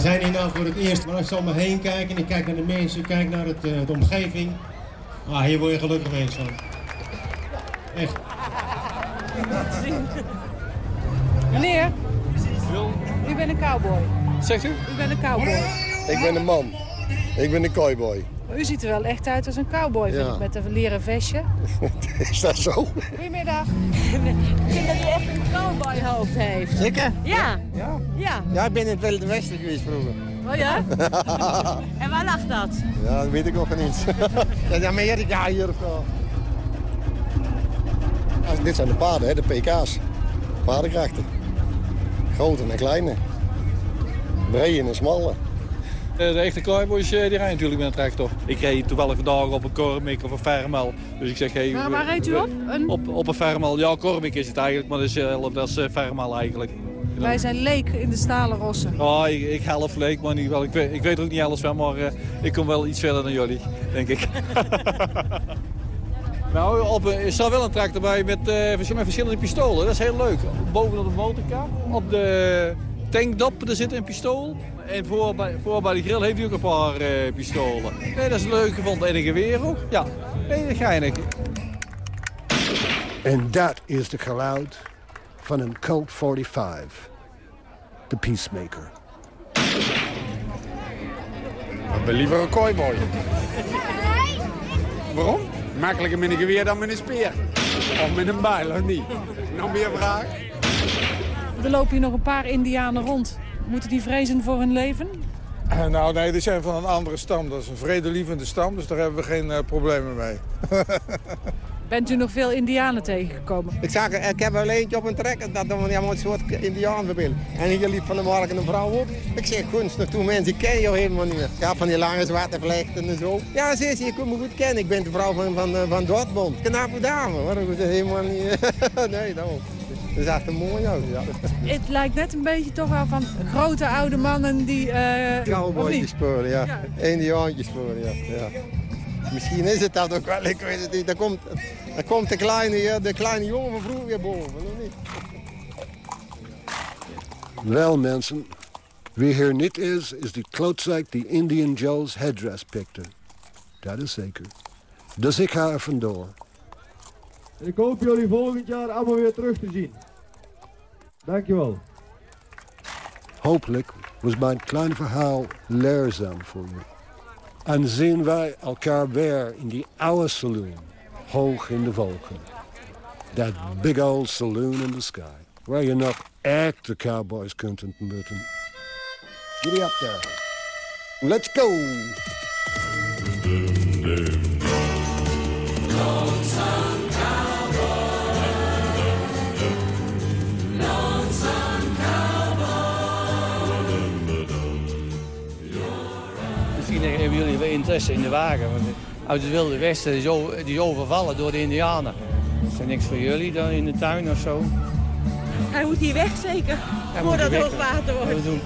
We zijn hier nou voor het eerst, maar als ik zo om me heen kijk en ik kijk naar de mensen, kijk naar het, uh, de omgeving. Ah, hier word je gelukkig mee van. Echt. Meneer, u bent een cowboy. Zegt u? U bent een cowboy. Ik ben een man. Ik ben een cowboy. Maar u ziet er wel echt uit als een cowboy, vind Ja. ik, met een leren vestje. Is dat zo? Goedemiddag. Ik vind dat hij echt een cowboyhoofd heeft. Zeker? Ja. Ja. Ja. Ja, ik ben in het Wilde Westen geweest vroeger. Oh ja? en waar lag dat? ja, dat weet ik nog niet. in Amerika hier of zo. Ja, dit zijn de paarden, hè, de PK's. Paardenkrachten. Grote en kleine. Brede en smalle. Eh, De echte cowboys eh, die rijden natuurlijk met een tractor. Ik reed toevallig vandaag op een Cormic of een Fermel. Dus ik zeg, hey, Maar waar reed u op? Een... Op, op een Fermel. Ja, Cormic is het eigenlijk, maar dat is, eh, dat is Fermel eigenlijk. Wij zijn leek in de stalen rossen. Oh, ik, ik helft leek, maar niet wel. Ik weet, ik weet er ook niet alles van, maar eh, ik kom wel iets verder dan jullie, denk ik. nou, op, er staat wel een tractor bij met, eh, vers- met verschillende pistolen. Dat is heel leuk. Boven op de motorkap, op de tankdop, er zit een pistool. En voor bij, voor bij de grill heeft hij ook een paar eh, pistolen. Nee, dat is leuk gevonden. En een geweer ook. Ja, nee, dat geinig. En dat is de geluid van een Colt 45. De Peacemaker. Ik ben liever een kooiboy. Waarom? Makkelijker met een geweer dan met een speer. Of met een bijl, of niet? Nog meer vragen? Er lopen hier nog een paar indianen rond. Moeten die vrezen voor hun leven? Eh, Nou nee, die zijn van een andere stam. Dat is een vredelievende stam, dus daar hebben we geen eh, problemen mee. Bent u nog veel indianen tegengekomen? Ik zag, ik heb een eentje op een trekker, dat dan ja, een soort indiaan verbeeld. En hier liep van de markt een vrouw op. Ik zeg, gunstig toe mensen, ik ken jou helemaal niet meer. Ja, van die lange zwarte vlechten en zo. Ja, ze je kunt me goed kennen. Ik ben de vrouw van, van, eh, van Dortmund. Knappe dame, hoor. Ik helemaal niet... nee, dat ook. Dat is echt een mooi auto, ja. Het lijkt net een beetje toch wel van grote oude mannen die... eh of Cowboytjes sporen, ja. Ja. Indiaantjes sporen, ja. ja. Misschien is het dat ook wel, ik weet het niet. Dan komt, dan komt de, kleine, de kleine jongen van vroeger weer boven, of niet? Wel mensen, wie hier niet is, is die klootzak die Indian Joe's headdress pikte. Dat is zeker. Dus ik ga er vandoor. Ik hoop jullie volgend jaar allemaal weer terug te zien. Dankjewel. Hopelijk was mijn kleine verhaal leerzaam voor je. En zien wij elkaar weer in die oude saloon, hoog in de wolken. That big old saloon in the sky, waar je nog echte cowboys kunt ontmoeten. Giddy up there. Let's go! Interesse in de wagen. Want uit het Wilde Westen is, die is overvallen door de Indianen. Is er niks voor jullie dan in de tuin of zo? Hij moet hier weg zeker, Hij voordat het hoogwater wordt. we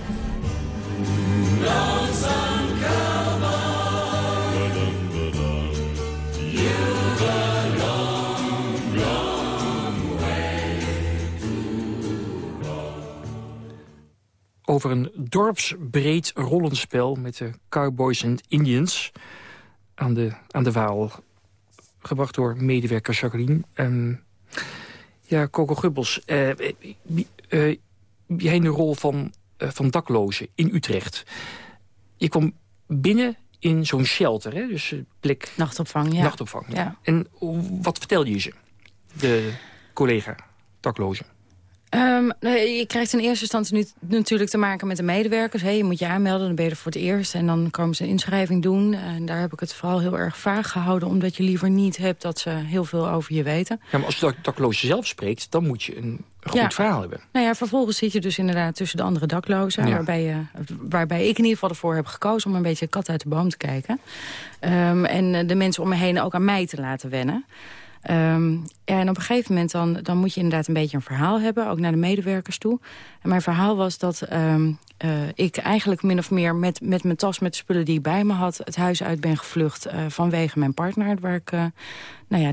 over een dorpsbreed rollenspel met de Cowboys and Indians aan de, aan de Waal. Gebracht door medewerker Jacqueline. Ehm, ja, Coco Gubbels, eh, eh, jij in de rol van, van daklozen in Utrecht. Je kwam binnen in zo'n shelter, hè? dus plek... Nachtopvang, ja. Nachtopvang, ja. Ja. En wat vertelde je ze, de collega daklozen? Ehm, je krijgt in eerste instantie nu natuurlijk te maken met de medewerkers. Hey, je moet je aanmelden, dan ben je er voor het eerst. En dan komen ze een inschrijving doen. En daar heb ik het vooral heel erg vaag gehouden... omdat je liever niet hebt dat ze heel veel over je weten. Ja, maar als de dak- dakloze zelf spreekt, dan moet je een, goed Ja. verhaal hebben. Nou ja, vervolgens zit je dus inderdaad tussen de andere daklozen... Ja. Waarbij, je, waarbij ik in ieder geval ervoor heb gekozen... om een beetje kat uit de boom te kijken. Ehm, en de mensen om me heen ook aan mij te laten wennen. Ja, en op een gegeven moment dan, dan moet je inderdaad een beetje een verhaal hebben. Ook naar de medewerkers toe. En mijn verhaal was dat ehm, eh, ik eigenlijk min of meer met, met mijn tas... met de spullen die ik bij me had, het huis uit ben gevlucht... eh, vanwege mijn partner, waar ik eh, nou ja,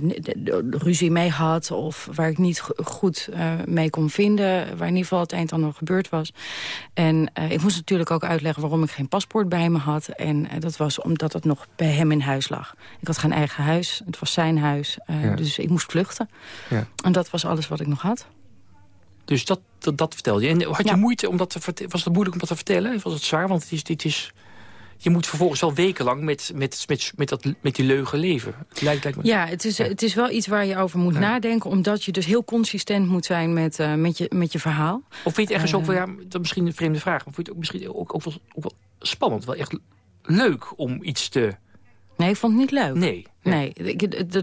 ruzie mee had... of waar ik niet go- goed mee kon vinden. Waar in ieder geval het een en ander gebeurd was. En ik moest natuurlijk ook uitleggen waarom ik geen paspoort bij me had. En dat was omdat het nog bij hem in huis lag. Ik had geen eigen huis, het was zijn huis. Ja. Dus ik moest vluchten. Ja. En dat was alles wat ik nog had. Dus dat, dat, dat vertelde je. En had je Ja. moeite om dat te vertellen? Was het moeilijk om dat te vertellen? Was het zwaar? Want het is, dit is, je moet vervolgens wel wekenlang met, met, met, met, dat, met die leugen leven. Het lijkt, lijkt me... Ja, het is, het is wel iets waar je over moet nadenken... omdat je dus heel consistent moet zijn met, eh, met, je, met je verhaal. Of vind je het ergens Eh, ook wel, ja, dat is misschien een vreemde vraag... maar vind je het ook misschien ook, ook, wel, ook wel spannend, wel echt leuk om iets te... Nee, ik vond het niet leuk. Nee. Nee,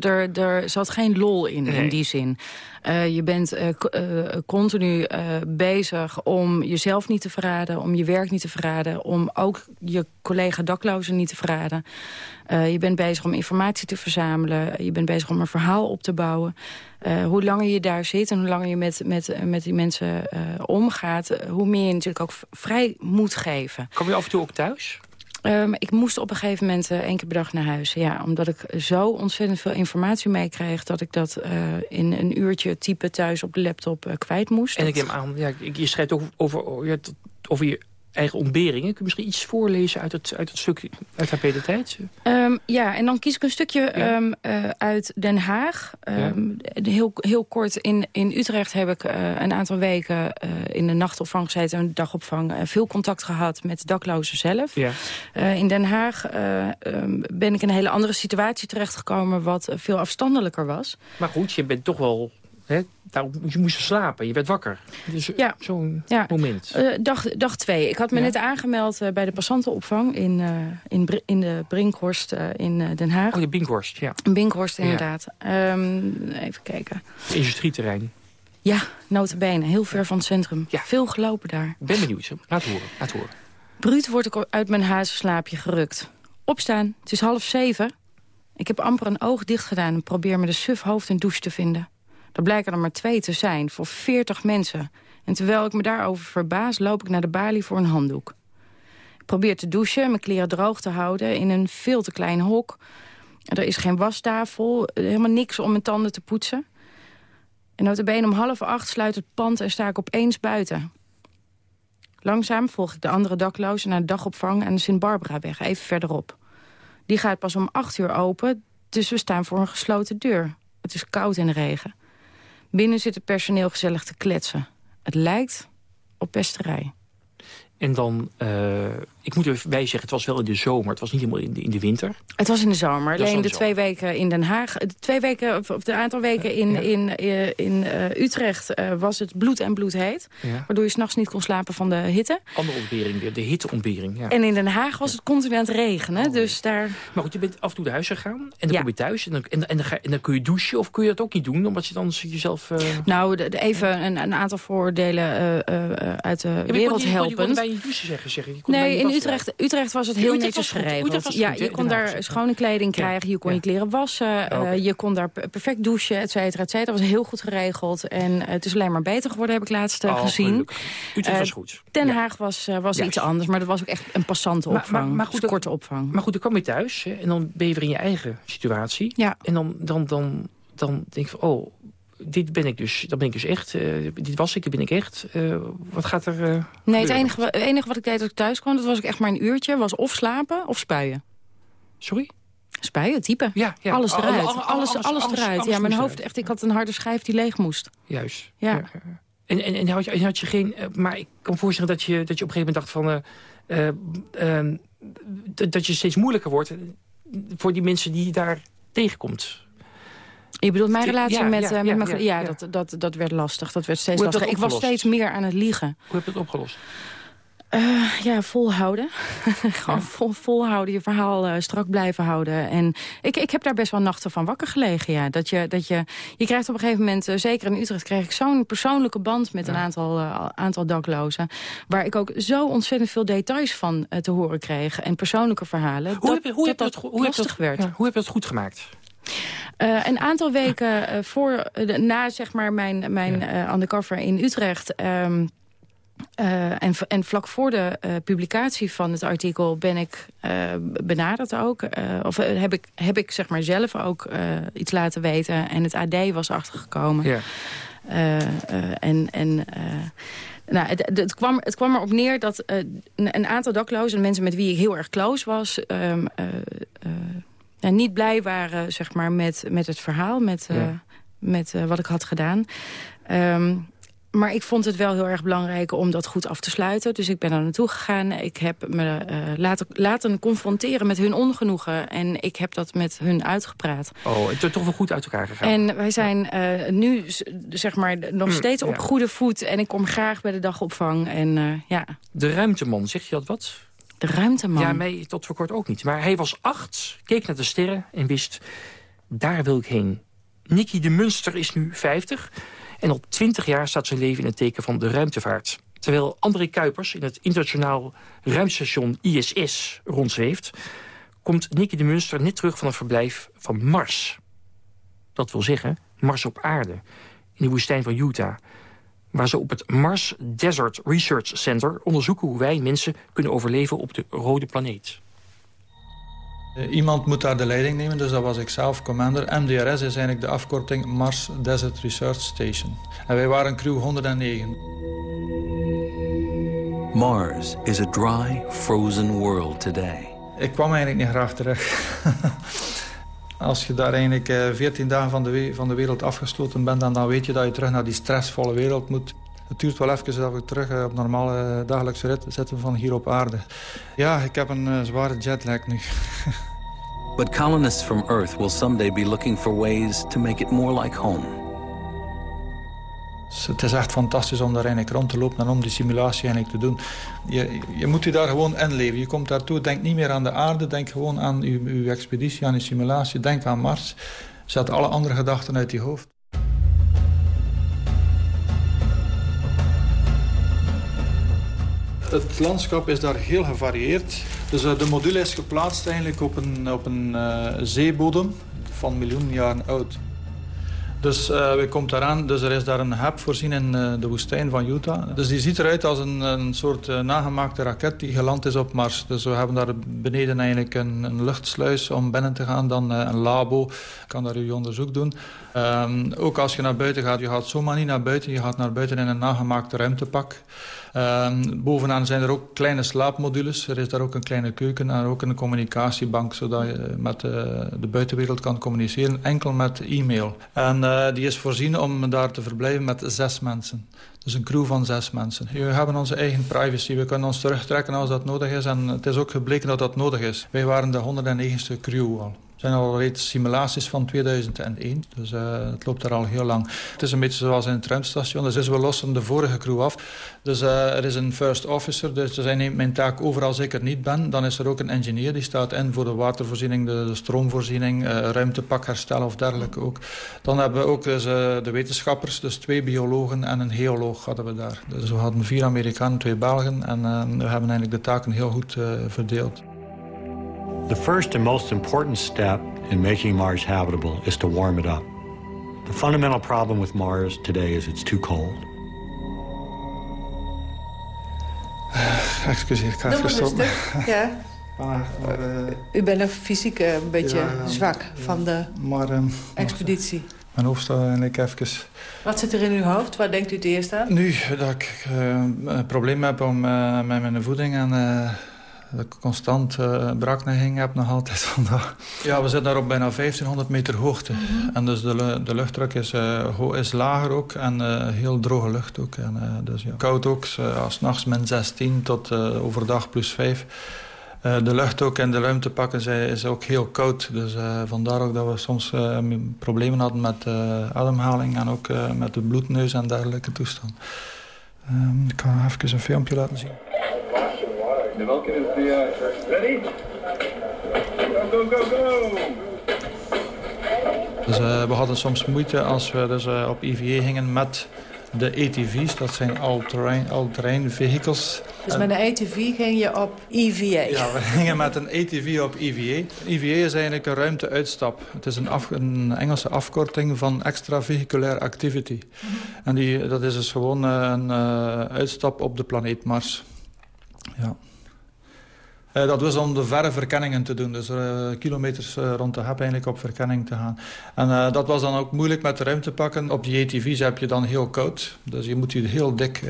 er, er zat geen lol in, in die zin. Eh, je bent eh, eh, continu bezig om jezelf niet te verraden... om je werk niet te verraden... om ook je collega daklozen niet te verraden. Je bent bezig om informatie te verzamelen. Je bent bezig om een verhaal op te bouwen. Hoe langer je daar zit en hoe langer je met, met, met die mensen omgaat... hoe meer je natuurlijk ook vrij moet geven. Kom je af en toe ook thuis? Ehm, ik moest op een gegeven moment eh, één keer per dag naar huis. Ja, omdat ik zo ontzettend veel informatie meekreeg... dat ik dat eh, in een uurtje typen thuis op de laptop eh, kwijt moest. En ik neem aan, ja, ik- je schrijft ook over, over je eigen ontberingen. Kun je misschien iets voorlezen uit het, uit het stuk uit HP de Tijd? Ehm, ja, en dan kies ik een stukje ehm, eh, uit Den Haag. Ehm, heel, heel kort, in, in Utrecht heb ik eh, een aantal weken eh, in de nachtopvang gezeten... en dagopvang, veel contact gehad met daklozen zelf. Ja. In Den Haag ben ik in een hele andere situatie terechtgekomen... wat veel afstandelijker was. Maar goed, je bent toch wel... Hè, daarom, je moest slapen, je werd wakker. Dus Ja. zo'n Ja. moment. Eh, dag, dag twee. Ik had me Ja. net aangemeld eh, bij de passantenopvang in, eh, in, Br- in de Brinkhorst in Den Haag. Oh, de Binkhorst, ja. In Binkhorst, inderdaad. Ehm, even kijken. Industrieterrein. Ja, notabene. Heel ver van het centrum. Veel gelopen daar. Ik ben benieuwd. Laat horen, laat horen. Bruut word ik uit mijn hazenslaapje gerukt. Opstaan, het is half zeven. Ik heb amper een oog dicht gedaan en probeer met een suf hoofd een douche te vinden. Er blijken er maar twee te zijn, voor veertig mensen. En terwijl ik me daarover verbaas, loop ik naar de balie voor een handdoek. Ik probeer te douchen, mijn kleren droog te houden in een veel te klein hok. Er is geen wastafel, helemaal niks om mijn tanden te poetsen. En notabene om half acht sluit het pand en sta ik opeens buiten. Langzaam volg ik de andere daklozen naar de dagopvang aan de Sint-Barbaraweg, even verderop. Die gaat pas om acht uur open, dus we staan voor een gesloten deur. Het is koud in de regen. Binnen zit het personeel gezellig te kletsen. Het lijkt op pesterij. En dan, eh, ik moet er even bij zeggen, het was wel in de zomer. Het was niet helemaal in de, in de winter. Het was in de zomer. Alleen in de twee weken in Den Haag. De twee weken, of de aantal weken in, in, eh, in eh, Utrecht eh, was het bloed en bloed heet. Ja. Waardoor je s'nachts niet kon slapen van de hitte. Andere ontbering weer, de hitteontbering. Ja. En in Den Haag was het continu aan het regenen. dus daar... Maar goed, je bent af en toe naar huis gegaan. En dan kom je thuis. En dan, en, en, dan ga, en dan kun je douchen. Of kun je dat ook niet doen? Omdat je dan jezelf... eh Nou, de- de- even een, een aantal voordelen eh, eh, uit de wereld kon- je kon- bij je douchen zeggen, zeg je. Kon Nee, in Utrecht, Utrecht was het heel Utrecht netjes goed. geregeld. Ja, je kon daar schone kleding krijgen, je kon je kleren wassen, je kon daar per- perfect douchen, et cetera, et cetera. Dat was heel goed geregeld en eh, het is alleen maar beter geworden, heb ik laatst eh, Oh, gezien. Utrecht Eh, was goed. Den. Haag was, was iets anders, maar dat was ook echt een passantenopvang. Maar- maar- maar goed, korte opvang. Maar goed, dan kwam je thuis. Hè, en dan ben je weer in je eigen situatie. Ja. En dan, dan, dan, dan denk ik van, oh, dit ben ik dus, dat ben ik dus echt. eh, dit was ik, dit ben ik echt. Eh, wat gaat er... eh, Nee, het enige, het enige wat ik deed als ik thuis kwam, dat was ook echt maar een uurtje, was of slapen of spuien. Sorry? Spuien, typen. Ja, ja. Alles Alle- eruit. alle- alles, alles- alles, alles- eruit. alles ja, mijn hoofd, echt, ik had een harde schijf die leeg moest. Juist. Ja. En, en, en, had je, en had je geen... maar ik kan me voorstellen dat je, dat je op een gegeven moment dacht van... eh, eh, ehm, dat- dat je steeds moeilijker wordt voor die mensen die je daar tegenkomt. Je bedoelt mijn relatie ja, met, ja, eh, met mijn... ja, Ja. Dat, dat, dat werd lastig. Dat werd steeds heb lastiger. Ik dat was steeds meer aan het liegen. Hoe heb je dat opgelost? Eh, ja, volhouden. Gewoon vol, volhouden, je verhaal eh, strak blijven houden. En ik, ik heb daar best wel nachten van wakker gelegen, ja. Dat je, dat je, je krijgt op een gegeven moment, zeker in Utrecht... kreeg ik zo'n persoonlijke band met een aantal, aantal daklozen... waar ik ook zo ontzettend veel details van te horen kreeg. En persoonlijke verhalen. Hoe dat, heb je, hoe heb je dat, dat, dat hoe heb lastig dat, werd. ja, hoe heb je dat goed gemaakt? Eh, een aantal weken eh, voor, eh, na zeg maar mijn, mijn undercover in Utrecht... ehm, eh, en, en vlak voor de publicatie van het artikel ben ik benaderd ook. of heb ik, heb ik zeg maar zelf ook iets laten weten. En het AD was achtergekomen. Ja. En en nou, het, het- kwam, het kwam erop neer dat een, een aantal daklozen... mensen met wie ik heel erg close was... ehm, eh, eh, nou, niet blij waren zeg maar, met, met het verhaal, met, eh, Ja. met eh, wat ik had gedaan. Ehm, maar ik vond het wel heel erg belangrijk om dat goed af te sluiten. Dus ik ben er naartoe gegaan. Ik heb me eh, laten, laten confronteren met hun ongenoegen. En ik heb dat met hun uitgepraat. Oh, het is toch wel goed uit elkaar gegaan. En wij zijn nu zeg maar, nog Mm, steeds op goede voet. En ik kom graag bij de dagopvang. En ja, De ruimteman, zegt je dat wat? De ruimteman. Ja, mij tot voor kort ook niet. Maar hij was acht, keek naar de sterren en wist... daar wil ik heen. Nicky de Munster is nu 50 en al 20 jaar staat zijn leven in het teken van de ruimtevaart. Terwijl André Kuipers in het internationaal ruimtestation ISS rondzweeft... komt Nicky de Munster net terug van een verblijf van Mars. Dat wil zeggen Mars op aarde, in de woestijn van Utah... waar ze op het Mars Desert Research Center onderzoeken... hoe wij mensen kunnen overleven op de rode planeet. Eh, Iemand moet daar de leiding nemen, dus dat was ik zelf, commander. MDRS is eigenlijk de afkorting Mars Desert Research Station. En wij waren crew 109. Mars is a dry, frozen world today. Ik kwam eigenlijk niet graag terug. Als je daar eigenlijk eh, 14 dagen van de, van de wereld afgesloten bent... Dan, dan weet je dat je terug naar die stressvolle wereld moet. Het duurt wel even dat we terug eh, op normale dagelijkse rit zitten van hier op aarde. Ja, ik heb een eh, zware jetlag nu. But colonists from Earth will someday be looking for ways to make it more like home. Dus het is echt fantastisch om daar eigenlijk rond te lopen en om die simulatie eigenlijk te doen. Je, je moet je daar gewoon inleven. Je komt daartoe, denk niet meer aan de aarde, denk gewoon aan uw, expeditie, aan uw simulatie. Denk aan Mars. Zet alle andere gedachten uit je hoofd. Het landschap is daar heel gevarieerd. Dus eh, de module is geplaatst eigenlijk op een, op een eh, zeebodem van miljoenen jaren oud. Dus uh, we komt daaraan, dus er is daar een hab voorzien in uh, de woestijn van Utah. Dus die ziet eruit als een, een soort uh, nagemaakte raket die geland is op Mars. Dus we hebben daar beneden eigenlijk een, een luchtsluis om binnen te gaan. Dan een labo, kan daar uw onderzoek doen. Um, ook als je naar buiten gaat, je gaat zomaar niet naar buiten. Je gaat naar buiten in een nagemaakte ruimtepak. Um, bovenaan zijn er ook kleine slaapmodules. Er is daar ook een kleine keuken en ook een communicatiebank... zodat je met de, de buitenwereld kan communiceren, enkel met e-mail. En uh, die is voorzien om daar te verblijven met zes mensen. Dus een crew van zes mensen. We hebben onze eigen privacy. We kunnen ons terugtrekken als dat nodig is. En het is ook gebleken dat dat nodig is. Wij waren de 109ste crew al. Zijn al reeds simulaties van 2001, dus uh, het loopt er al heel lang. Het is een beetje zoals in het ruimtestation, dus we lossen de vorige crew af. Dus uh, er is een first officer, dus hij neemt mijn taak over als ik er niet ben. Dan is er ook een engineer, die staat in voor de watervoorziening, de, stroomvoorziening, uh, ruimtepakherstel of dergelijke ook. Dan hebben we ook dus, de wetenschappers, dus twee biologen en een geoloog hadden we daar. Dus we hadden vier Amerikanen, twee Belgen en we hebben eigenlijk de taken heel goed verdeeld. The first and most important step in making Mars habitable is to warm it up. The fundamental problem with Mars today is it's too cold. Excuseer, ik ga even stoppen. Ja. Maar, maar, uh, U bent nog fysiek uh, een beetje ja, zwak ja, van de maar, um, expeditie. Mijn hoofd staat eigenlijk even... Wat zit er in uw hoofd? Waar denkt u het eerst aan? Nu, dat ik uh, een probleem heb om, met mijn voeding en dat ik constant uh, heb nog altijd vandaag. Ja, we zitten daar op bijna 1500 meter hoogte. Mm -hmm. En dus de, de luchtdruk is, uh, is lager ook en uh, heel droge lucht ook. En, dus ja, koud ook, als nachts min 16 tot overdag plus 5. de lucht ook in de ruimtepakken is ook heel koud. Dus vandaar ook dat we soms problemen hadden met ademhaling en ook met de bloedneus en dergelijke toestand. ik kan even een filmpje laten zien. The Vulcan is the uh, ready. Go go go go! Dus uh, we hadden soms moeite als we dus uh, op IVA gingen met de ATV's. Dat zijn all-terrain all vehicles. Dus met een ATV ging je op EVA? Ja, we gingen met een ATV op EVA. EVA is eigenlijk een ruimteuitstap. Het is een, af, een Engelse afkorting van extravehiculair activity. Mm -hmm. En die, dat is dus gewoon een uh, uitstap op de planeet Mars. Ja. Uh, dat was om de verre verkenningen te doen. Dus uh, kilometers uh, rond de hab eigenlijk op verkenning te gaan. En dat was dan ook moeilijk met de ruimtepakken. Op die ATV's heb je dan heel koud. Dus je moet je heel dik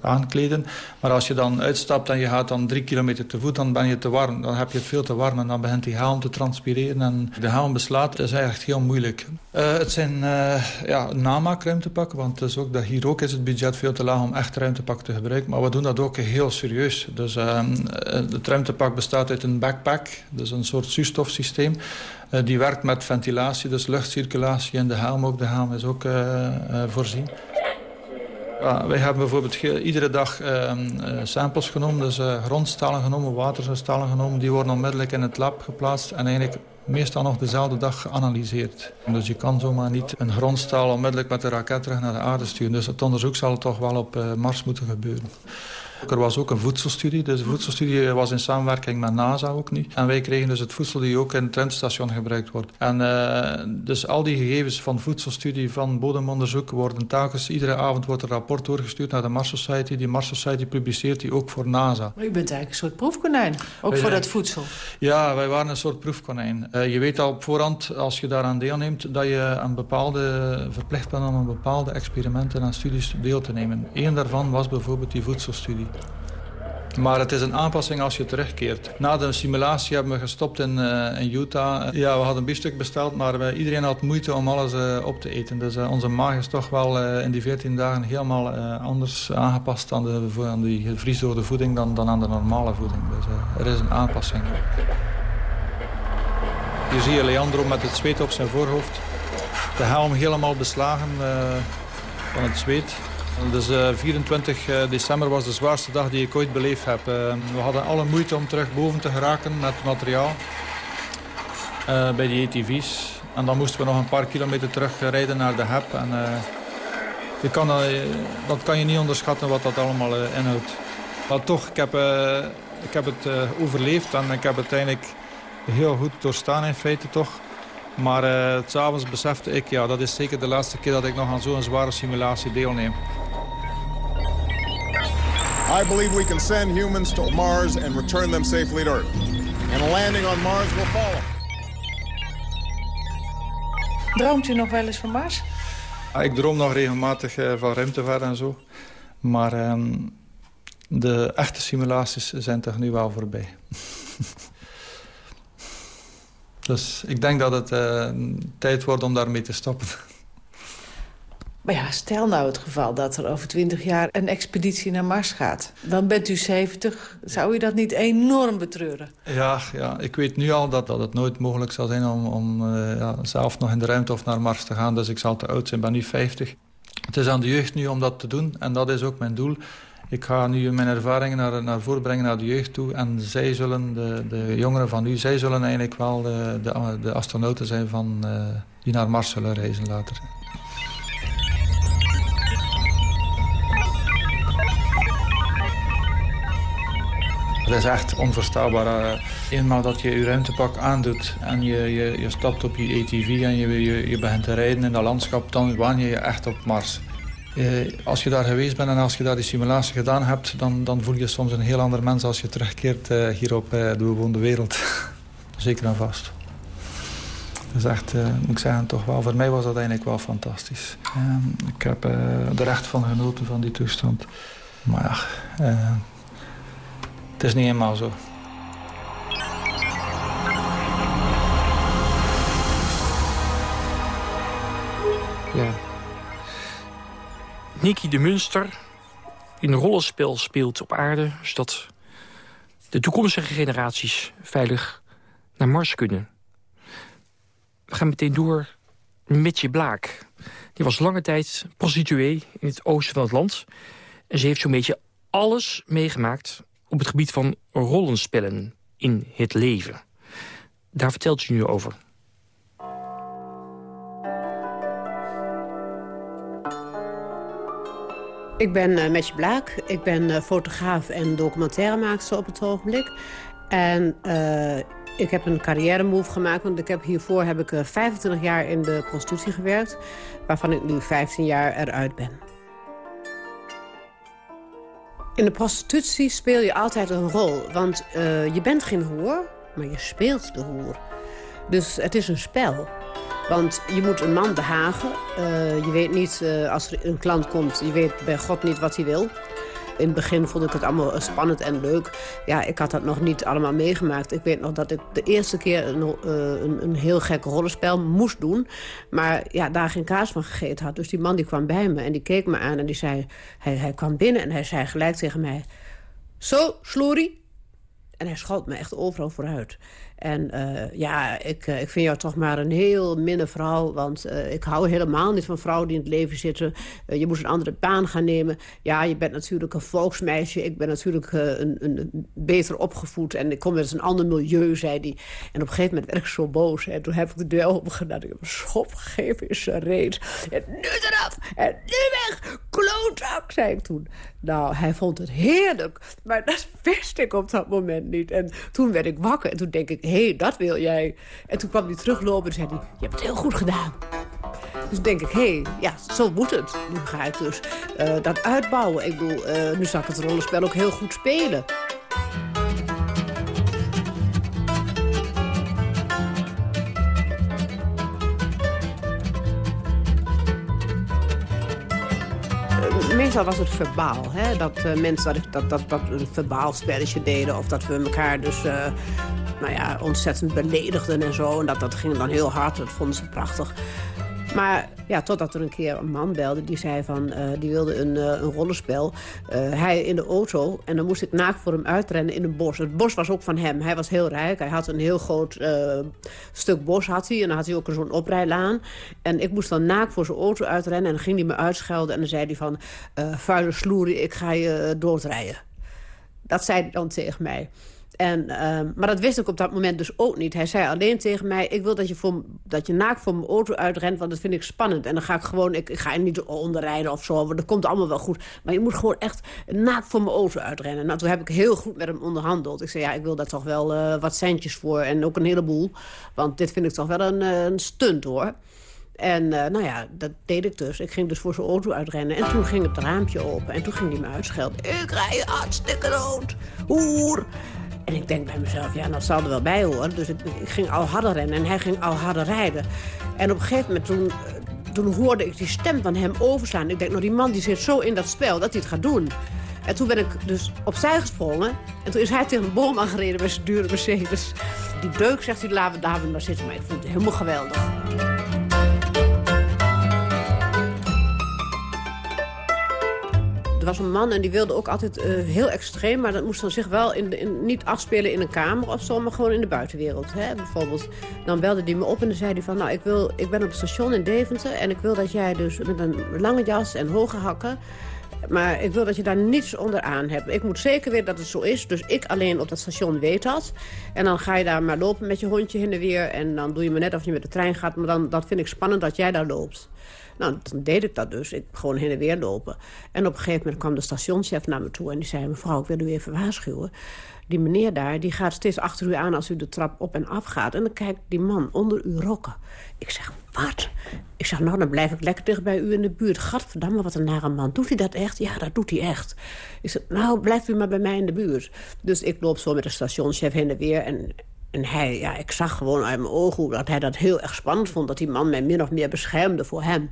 aankleden. Maar als je dan uitstapt en je gaat dan drie kilometer te voet... dan ben je te warm. Dan heb je het veel te warm. En dan begint die helm te transpireren. En de helm beslaat. Dat is echt heel moeilijk. het zijn ja, namaakruimtepakken. Want dus ook, dat hier ook is het budget veel te laag om echt ruimtepakken te gebruiken. Maar we doen dat ook heel serieus. Dus het ruimtepak bestaat uit een backpack, dus een soort zuurstofsysteem. Uh, die werkt met ventilatie, dus luchtcirculatie en de helm ook. De helm is ook uh, uh, voorzien. Ja, wij hebben bijvoorbeeld iedere dag samples genomen, dus uh, grondstalen genomen, waterstalen genomen. Die worden onmiddellijk in het lab geplaatst en eigenlijk meestal nog dezelfde dag geanalyseerd. Dus je kan zomaar niet een grondstaal onmiddellijk met de raket terug naar de aarde sturen. Dus het onderzoek zal toch wel op Mars moeten gebeuren. Er was ook een voedselstudie. Dus de voedselstudie was in samenwerking met NASA ook niet. En wij kregen dus het voedsel die ook in het trendstation gebruikt wordt. En uh, dus al die gegevens van voedselstudie, van bodemonderzoek... worden telkens, iedere avond wordt een rapport doorgestuurd naar de Mars Society. Die Mars Society publiceert die ook voor NASA. Maar u bent eigenlijk een soort proefkonijn, ook wij, voor dat voedsel. Ja, wij waren een soort proefkonijn. Uh, je weet al op voorhand, als je daaraan deelneemt... dat je een bepaalde, verplicht bent om een bepaalde experimenten en studies deel te nemen. Eén daarvan was bijvoorbeeld die voedselstudie. Maar het is een aanpassing als je terugkeert. Na de simulatie hebben we gestopt in, uh, in Utah. Ja, we hadden een biefstuk besteld, maar iedereen had moeite om alles uh, op te eten. Dus uh, onze maag is toch wel in die 14 dagen helemaal anders aangepast aan, de, aan die gevriesdode voeding dan, dan aan de normale voeding. Dus er is een aanpassing. Hier zie je Leandro met het zweet op zijn voorhoofd. De helm helemaal beslagen van het zweet. Dus uh, 24 december was de zwaarste dag die ik ooit beleefd heb. Uh, we hadden alle moeite om terug boven te geraken met materiaal bij die ATV's. En dan moesten we nog een paar kilometer terug rijden naar de HEP. En, je kan, dat kan je niet onderschatten wat dat allemaal inhoudt. Maar toch, ik heb, ik heb het overleefd en ik heb het uiteindelijk heel goed doorstaan in feite toch. Maar uh, s'avonds besefte ik, ja, dat is zeker de laatste keer dat ik nog aan zo'n zware simulatie deelneem. I believe we can send humans to Mars and return them safely to Earth. And a landing on Mars will follow. Droomt u nog wel eens van Mars? Ik droom nog regelmatig uh, van ruimtevaart en zo. Maar um, de echte simulaties zijn toch nu wel voorbij. Dus ik denk dat het uh, tijd wordt om daarmee te stoppen. Maar ja, stel nou het geval dat er over twintig jaar een expeditie naar Mars gaat. Dan bent u 70. Zou u dat niet enorm betreuren? Ja, ja ik weet nu al dat, dat het nooit mogelijk zal zijn om, om uh, ja, zelf nog in de ruimte of naar Mars te gaan. Dus ik zal te oud zijn, ben nu 50. Het is aan de jeugd nu om dat te doen en dat is ook mijn doel. Ik ga nu mijn ervaringen naar, naar voren brengen naar de jeugd toe. En zij zullen, de, de jongeren van nu, zij zullen eigenlijk wel de, de, de astronauten zijn van, uh, die naar Mars zullen reizen later. Het is echt onvoorstelbaar. Uh, eenmaal dat je je ruimtepak aandoet en je, je, je stapt op je ATV en je, je, begint te rijden in dat landschap, dan waan je je echt op Mars. Uh, als je daar geweest bent en als je daar die simulatie gedaan hebt... dan, dan voel je soms een heel ander mens als je terugkeert uh, hier op de bewoonde wereld. Zeker en vast. Dus echt, moet ik zeggen, toch wel, voor mij was dat eigenlijk wel fantastisch. Ehm, ik heb er echt van genoten van die toestand. Maar ja, het is niet helemaal zo. Ja, Nicky de Munster een rollenspel speelt op aarde... zodat de toekomstige generaties veilig naar Mars kunnen. We gaan meteen door met je Blaak. Die was lange tijd prostituee in het oosten van het land. En ze heeft zo'n beetje alles meegemaakt... op het gebied van rollenspellen in het leven. Daar vertelt ze nu over. Ik ben uh, Metje Blaak. Ik ben uh, fotograaf en documentairemaakster op het ogenblik. En uh, ik heb een carrière move gemaakt. Want ik heb hiervoor heb ik 25 jaar in de prostitutie gewerkt. Waarvan ik nu 15 jaar eruit ben. In de prostitutie speel je altijd een rol. Want je bent geen hoer, maar je speelt de hoer. Dus het is een spel. Want je moet een man behagen. Uh, je weet niet, uh, als er een klant komt, je weet bij God niet wat hij wil. In het begin vond ik het allemaal spannend en leuk. Ja, ik had dat nog niet allemaal meegemaakt. Ik weet nog dat ik de eerste keer een, uh, een, een, heel gek rollenspel moest doen. Maar ja, daar geen kaas van gegeten had. Dus die man die kwam bij me en die keek me aan en die zei... Hij, hij kwam binnen en hij zei gelijk tegen mij... Zo, Sloerie. En hij schoot me echt overal vooruit. En uh, ja, ik, uh, ik vind jou toch maar een heel minne vrouw. Want uh, ik hou helemaal niet van vrouwen die in het leven zitten. je moet een andere baan gaan nemen. Ja, je bent natuurlijk een volksmeisje. Ik ben natuurlijk een, een, beter opgevoed. En ik kom uit een ander milieu, zei hij. En op een gegeven moment werd ik zo boos. En toen heb ik de deur opengedaan. Ik heb een schop gegeven in zijn reet. En nu eraf! En nu weg! Klootzak, zei ik toen. Nou, hij vond het heerlijk. Maar dat wist ik op dat moment niet. En toen werd ik wakker. En toen denk ik, hé, hey, dat wil jij. En toen kwam hij teruglopen en zei je hebt het heel goed gedaan. Dus denk ik, hé, hey, ja, zo moet het. Nu ga ik dus uh, dat uitbouwen. Ik bedoel, uh, nu zal ik het rollenspel ook heel goed spelen. meestal was het verbaal. Hè? Dat mensen dat, dat, dat, een verbaal spelletje deden. Of dat we elkaar dus nou ja, ontzettend beledigden en zo. En dat, dat ging dan heel hard. Dat vonden ze prachtig. Maar ja, totdat er een keer een man belde die zei van... Uh, die wilde een, uh, een rollenspel. Uh, hij in de auto en dan moest ik naakt voor hem uitrennen in een bos. Het bos was ook van hem. Hij was heel rijk. Hij had een heel groot stuk bos had hij. En dan had hij ook zo'n oprijlaan. En ik moest dan naakt voor zijn auto uitrennen. En dan ging hij me uitschelden. En dan zei hij van... vuile sloerie, ik ga je doodrijden. Dat zei hij dan tegen mij. En, uh, maar dat wist ik op dat moment dus ook niet. Hij zei alleen tegen mij, ik wil dat je, voor, dat je naakt voor mijn auto uitrent... want dat vind ik spannend. En dan ga ik gewoon, ik, ik ga niet onderrijden of zo... want dat komt allemaal wel goed. Maar je moet gewoon echt naakt voor mijn auto uitrennen. Nou, toen heb ik heel goed met hem onderhandeld. Ik zei, ja, ik wil daar toch wel uh, wat centjes voor en ook een heleboel. Want dit vind ik toch wel een, uh, een stunt, hoor. En uh, nou ja, dat deed ik dus. Ik ging dus voor zijn auto uitrennen. En toen ging het raampje open. En toen ging hij me uitschelden. Ik rij je hartstikke dood. Hoer. En ik denk bij mezelf, ja, dat zal er wel bij horen. Dus ik, ging al harder rennen en hij ging al harder rijden. En op een gegeven moment toen, toen hoorde ik die stem van hem overslaan. Ik denk, nou die man die zit zo in dat spel dat hij het gaat doen. En toen ben ik dus opzij gesprongen. En toen is hij tegen een boom aangereden met zijn dure Mercedes. Die deuk, zegt hij, laten we daar maar zitten. Maar ik vond het helemaal geweldig. Was een man en die wilde ook altijd uh, heel extreem... maar dat moest dan zich wel in, in, niet afspelen in een kamer of zo... maar gewoon in de buitenwereld. Hè? Bijvoorbeeld, dan belde hij me op en dan zei hij van... nou, ik, wil, ik ben op het station in Deventer... en ik wil dat jij dus met een lange jas en hoge hakken... Maar ik wil dat je daar niets onderaan hebt. Ik moet zeker weten dat het zo is. Dus ik alleen op dat station weet dat. En dan ga je daar maar lopen met je hondje heen en weer. En dan doe je me net of je met de trein gaat. Maar dan dat vind ik spannend dat jij daar loopt. Nou, dan deed ik dat dus. Ik gewoon heen en weer lopen. En op een gegeven moment kwam de stationschef naar me toe... en die zei, mevrouw, ik wil u even waarschuwen. Die meneer daar, die gaat steeds achter u aan als u de trap op en af gaat. En dan kijkt die man onder uw rokken. Ik zeg, wat? Ik zeg, nou, dan blijf ik lekker dicht bij u in de buurt. Gadverdamme, wat een nare man. Doet hij dat echt? Ja, dat doet hij echt. Ik zeg, nou, blijft u maar bij mij in de buurt. Dus ik loop zo met de stationschef heen en weer... en en hij, ja, ik zag gewoon uit mijn ogen dat hij dat heel erg spannend vond... dat die man mij min of meer beschermde voor hem.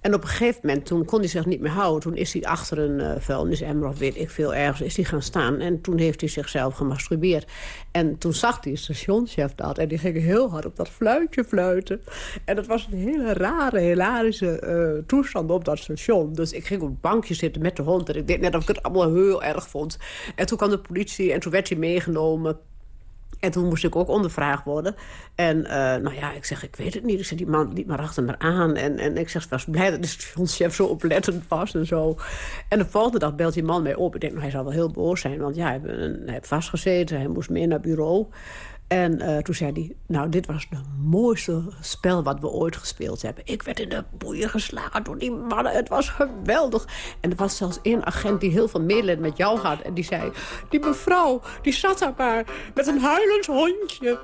En op een gegeven moment, toen kon hij zich niet meer houden. Toen is hij achter een uh, vuilnisemmer of weet ik veel ergens is hij gaan staan. En toen heeft hij zichzelf gemasturbeerd. En toen zag die stationschef dat. En die ging heel hard op dat fluitje fluiten. En dat was een hele rare, hilarische uh, toestand op dat station. Dus ik ging op het bankje zitten met de hond. En ik deed net of ik het allemaal heel erg vond. En toen kwam de politie en toen werd hij meegenomen... En toen moest ik ook ondervraagd worden. En uh, nou ja, ik zeg, ik weet het niet. Ik die man liep maar achter me aan. En, en ik zeg, was blij dat de stationschef zo oplettend was en zo. En de volgende dag belt die man mij op. Ik denk, nou, hij zal wel heel boos zijn. Want ja, hij heeft vastgezeten. Hij moest meer naar bureau. En uh, toen zei hij, nou, dit was het mooiste spel wat we ooit gespeeld hebben. Ik werd in de boeien geslagen door die mannen. Het was geweldig. En er was zelfs één agent die heel veel medelijden met jou had. En die zei, die mevrouw, die zat daar maar met een huilend hondje.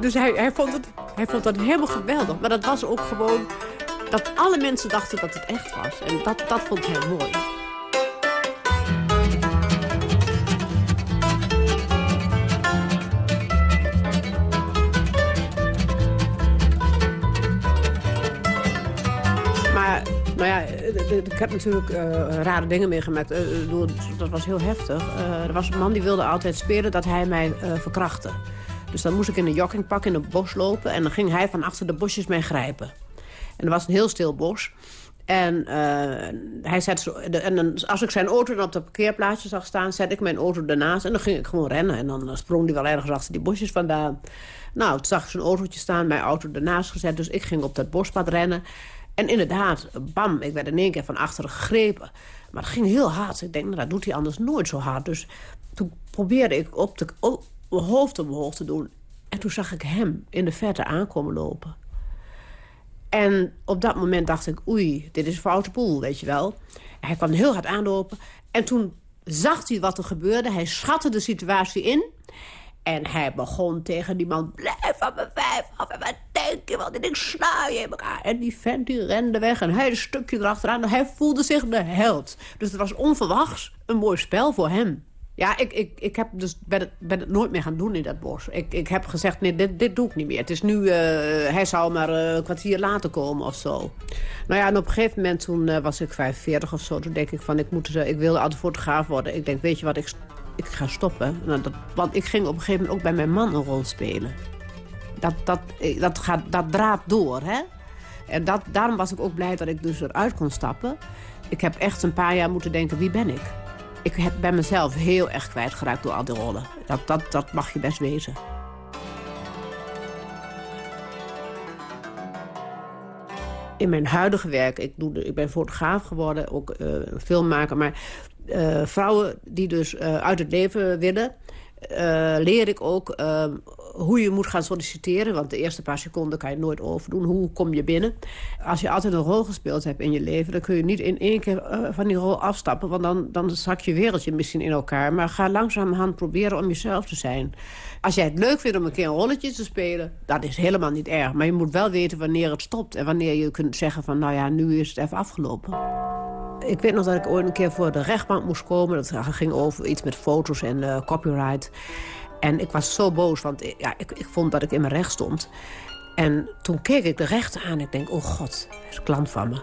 Dus hij, hij, vond het, hij vond dat helemaal geweldig. Maar dat was ook gewoon dat alle mensen dachten dat het echt was. En dat, dat vond hij mooi. Nou ja, ik heb natuurlijk uh, rare dingen meegemaakt. Uh, dat was heel heftig. Er was een man die wilde altijd spelen dat hij mij verkrachtte. Dus dan moest ik in een joggingpak in het bos lopen... en dan ging hij van achter de bosjes mij grijpen. En er was een heel stil bos. En, eh, hij zet zo, en als ik zijn auto op de parkeerplaatsje zag staan... zet ik mijn auto ernaast en dan ging ik gewoon rennen. En dan eh, sprong hij wel ergens achter die bosjes vandaan. Nou, toen zag ik zijn autootje staan, mijn auto ernaast gezet. Dus ik ging op dat bospad rennen. En inderdaad, bam, ik werd in één keer van achteren gegrepen. Maar het ging heel hard. Ik denk, nou, dat doet hij anders nooit zo hard. Dus toen probeerde ik op de, mijn hoofd omhoog te doen. En toen zag ik hem in de verte aankomen lopen. En op dat moment dacht ik, oei, dit is een foute boel, weet je wel. Hij kwam heel hard aanlopen. En toen zag hij wat er gebeurde. Hij schatte de situatie in. En hij begon tegen die man, blijf van mijn vijf af. En wat denk je wel, dit ik sla je in elkaar. En die vent die rende weg en hij een stukje erachteraan. Hij voelde zich de held. Dus het was onverwachts een mooi spel voor hem. Ja, ik, ik, ik heb dus, ben, het, ben het nooit meer gaan doen in dat bos. Ik, ik heb gezegd, nee, dit, dit doe ik niet meer. Het is nu, eh, hij zou maar eh, een kwartier later komen of zo. Nou ja, en op een gegeven moment, toen eh, was ik 45 of zo... toen denk ik van, ik, moet, ik wilde altijd fotograaf worden. Ik denk, weet je wat, ik, ik ga stoppen. Nou, dat, want ik ging op een gegeven moment ook bij mijn man een rol spelen. Dat, dat, eh, dat, gaat, dat draait door, hè. En dat, daarom was ik ook blij dat ik dus eruit kon stappen. Ik heb echt een paar jaar moeten denken, wie ben ik? Ik heb, ben mezelf heel erg kwijtgeraakt door al die rollen. Dat, dat, dat mag je best wezen. In mijn huidige werk, ik, doe ik ben fotograaf geworden, ook eh, filmmaker... maar eh, vrouwen die dus eh, uit het leven willen... eh, leer ik ook hoe je moet gaan solliciteren. Want de eerste paar seconden kan je nooit overdoen. Hoe kom je binnen? Als je altijd een rol gespeeld hebt in je leven... dan kun je niet in één keer van die rol afstappen. Want dan, dan zak je wereldje misschien in elkaar. Maar ga langzamerhand proberen om jezelf te zijn. Als jij het leuk vindt om een keer een rolletje te spelen... dat is helemaal niet erg. Maar je moet wel weten wanneer het stopt. En wanneer je kunt zeggen van... nou ja, nu is het even afgelopen. Ik weet nog dat ik ooit een keer voor de rechtbank moest komen. Dat ging over iets met foto's en eh, copyright. En ik was zo boos, want ik- ja, ik, ik vond dat ik in mijn recht stond. En toen keek ik de rechter aan. Ik denk, oh god, hij is klant van me.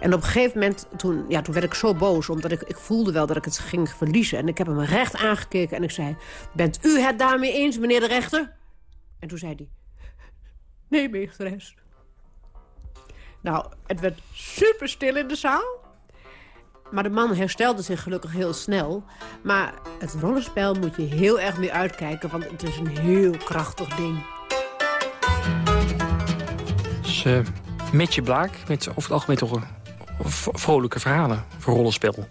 En op een gegeven moment, toen, ja, toen werd ik zo boos... omdat ik, ik voelde wel dat ik het ging verliezen. En ik heb hem recht aangekeken en ik zei... bent u het daarmee eens, meneer de rechter? En toen zei hij... nee, meesteres. Nou, het werd super stil in de zaal. Maar de man herstelde zich gelukkig heel snel. Maar het rollenspel moet je heel erg mee uitkijken... want het is een heel krachtig ding. Dus uh, Metje Blaak, met over het algemeen toch een vrolijke verhalen voor rollenspel.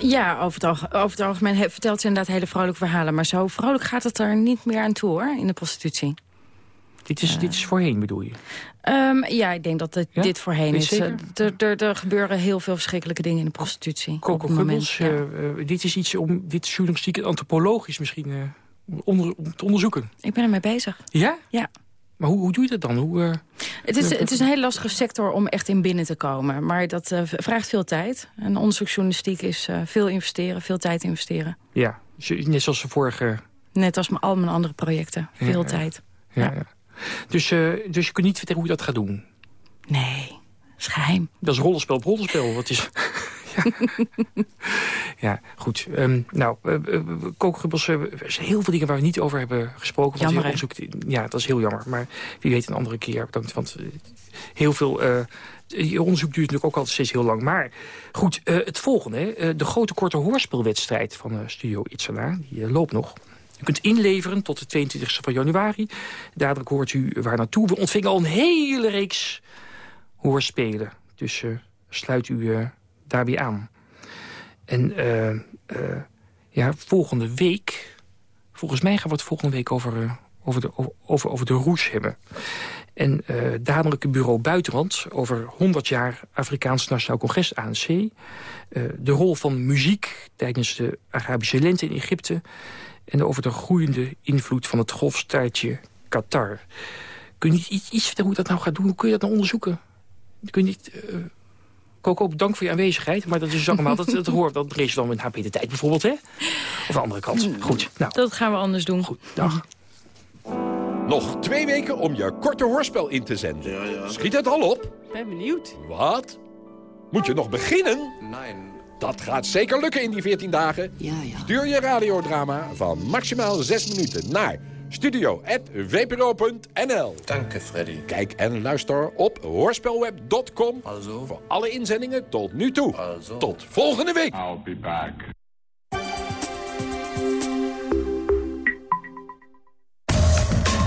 Ja, over het, alge- over het algemeen vertelt ze inderdaad hele vrolijke verhalen. Maar zo vrolijk gaat het er niet meer aan toe, hoor, in de prostitutie. Dit is, dit is voorheen, bedoel je? Ehm, ja, ik denk dat het Ja? dit voorheen is. Eh, Er, er, er gebeuren heel veel verschrikkelijke dingen in de prostitutie. Coco op het moment, Gubbels, ja. eh, eh, dit is iets om dit is journalistiek en antropologisch misschien eh, onder, om te onderzoeken. Ik ben ermee bezig. Ja? Ja. Maar hoe, hoe doe je dat dan? Hoe, eh, Het is, het is een hele lastige sector om echt in binnen te komen. Maar dat eh, vraagt veel tijd. En onderzoeksjournalistiek is eh, veel investeren, veel tijd investeren. ja, dus net zoals de vorige... Net als al mijn andere projecten. Veel ja. tijd. Ja, ja. Dus, dus je kunt niet vertellen hoe je dat gaat doen? Nee, geheim. Dat is rollenspel op rollenspel. Wat is... ja. ja, goed. Ehm, nou, uh, er zijn heel veel dingen waar we niet over hebben gesproken. Want Jammer, je onderzoekt, ja, dat is heel jammer. Maar wie weet een andere keer. Want, want heel veel... je onderzoek duurt natuurlijk ook altijd steeds heel lang. Maar goed, het volgende. de grote korte hoorspelwedstrijd van Studio Itzana. Die loopt nog. U kunt inleveren tot de 22e van januari. Dadelijk hoort u waar naartoe. We ontvingen al een hele reeks hoorspelen. Dus sluit u daarbij aan. En eh, eh, ja, volgende week... Volgens mij gaan we het volgende week over, eh, over, de, over, over de roes hebben. En eh dadelijk bureau Buitenland over 100 jaar Afrikaans Nationaal Congres ANC. Eh, de rol van muziek tijdens de Arabische lente in Egypte. En over de groeiende invloed van het golfstaartje Qatar. Kun je iets, iets vertellen hoe dat nou gaat doen? Hoe kun je dat nou onderzoeken? Kun je niet... Coco, bedankt voor je aanwezigheid. Maar dat is dus allemaal, dat, dat hoort, dat lees je dan met HP de Tijd bijvoorbeeld, hè? Of de andere kant. Goed, nou. Dat gaan we anders doen. Goed, dag. Nog twee weken om je korte hoorspel in te zenden. Schiet het al op? ben benieuwd. Wat? Moet je nog beginnen? Nee. Dat gaat zeker lukken in die 14 dagen. Ja, ja. Stuur je radiodrama van maximaal 6 minuten naar Studio.vpro.nl Dank, Freddy. Kijk en luister op hoorspelweb.com voor alle inzendingen tot nu toe. Tot volgende week. I'll be back.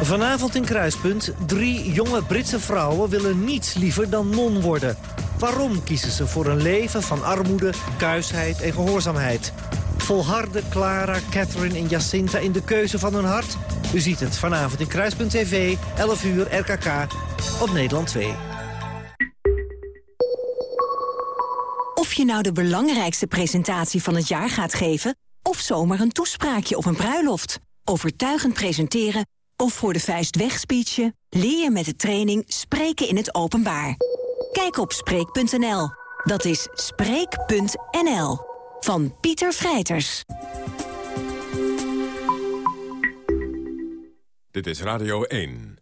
Vanavond in Kruispunt. Drie jonge Britse vrouwen willen niets liever dan non worden. Waarom kiezen ze voor een leven van armoede, kuisheid en gehoorzaamheid? Volharden Clara, Catherine en Jacinta in de keuze van hun hart? U ziet het vanavond in Kruispunt TV, 11 uur RKK op Nederland 2. Of je nou de belangrijkste presentatie van het jaar gaat geven... of zomaar een toespraakje op een bruiloft. Overtuigend presenteren of voor de vuist wegspeechen... leer je met de training Spreken in het Openbaar. Kijk op Spreek.nl. Dat is Spreek.nl. Van Pieter Vrijters. Dit is Radio 1.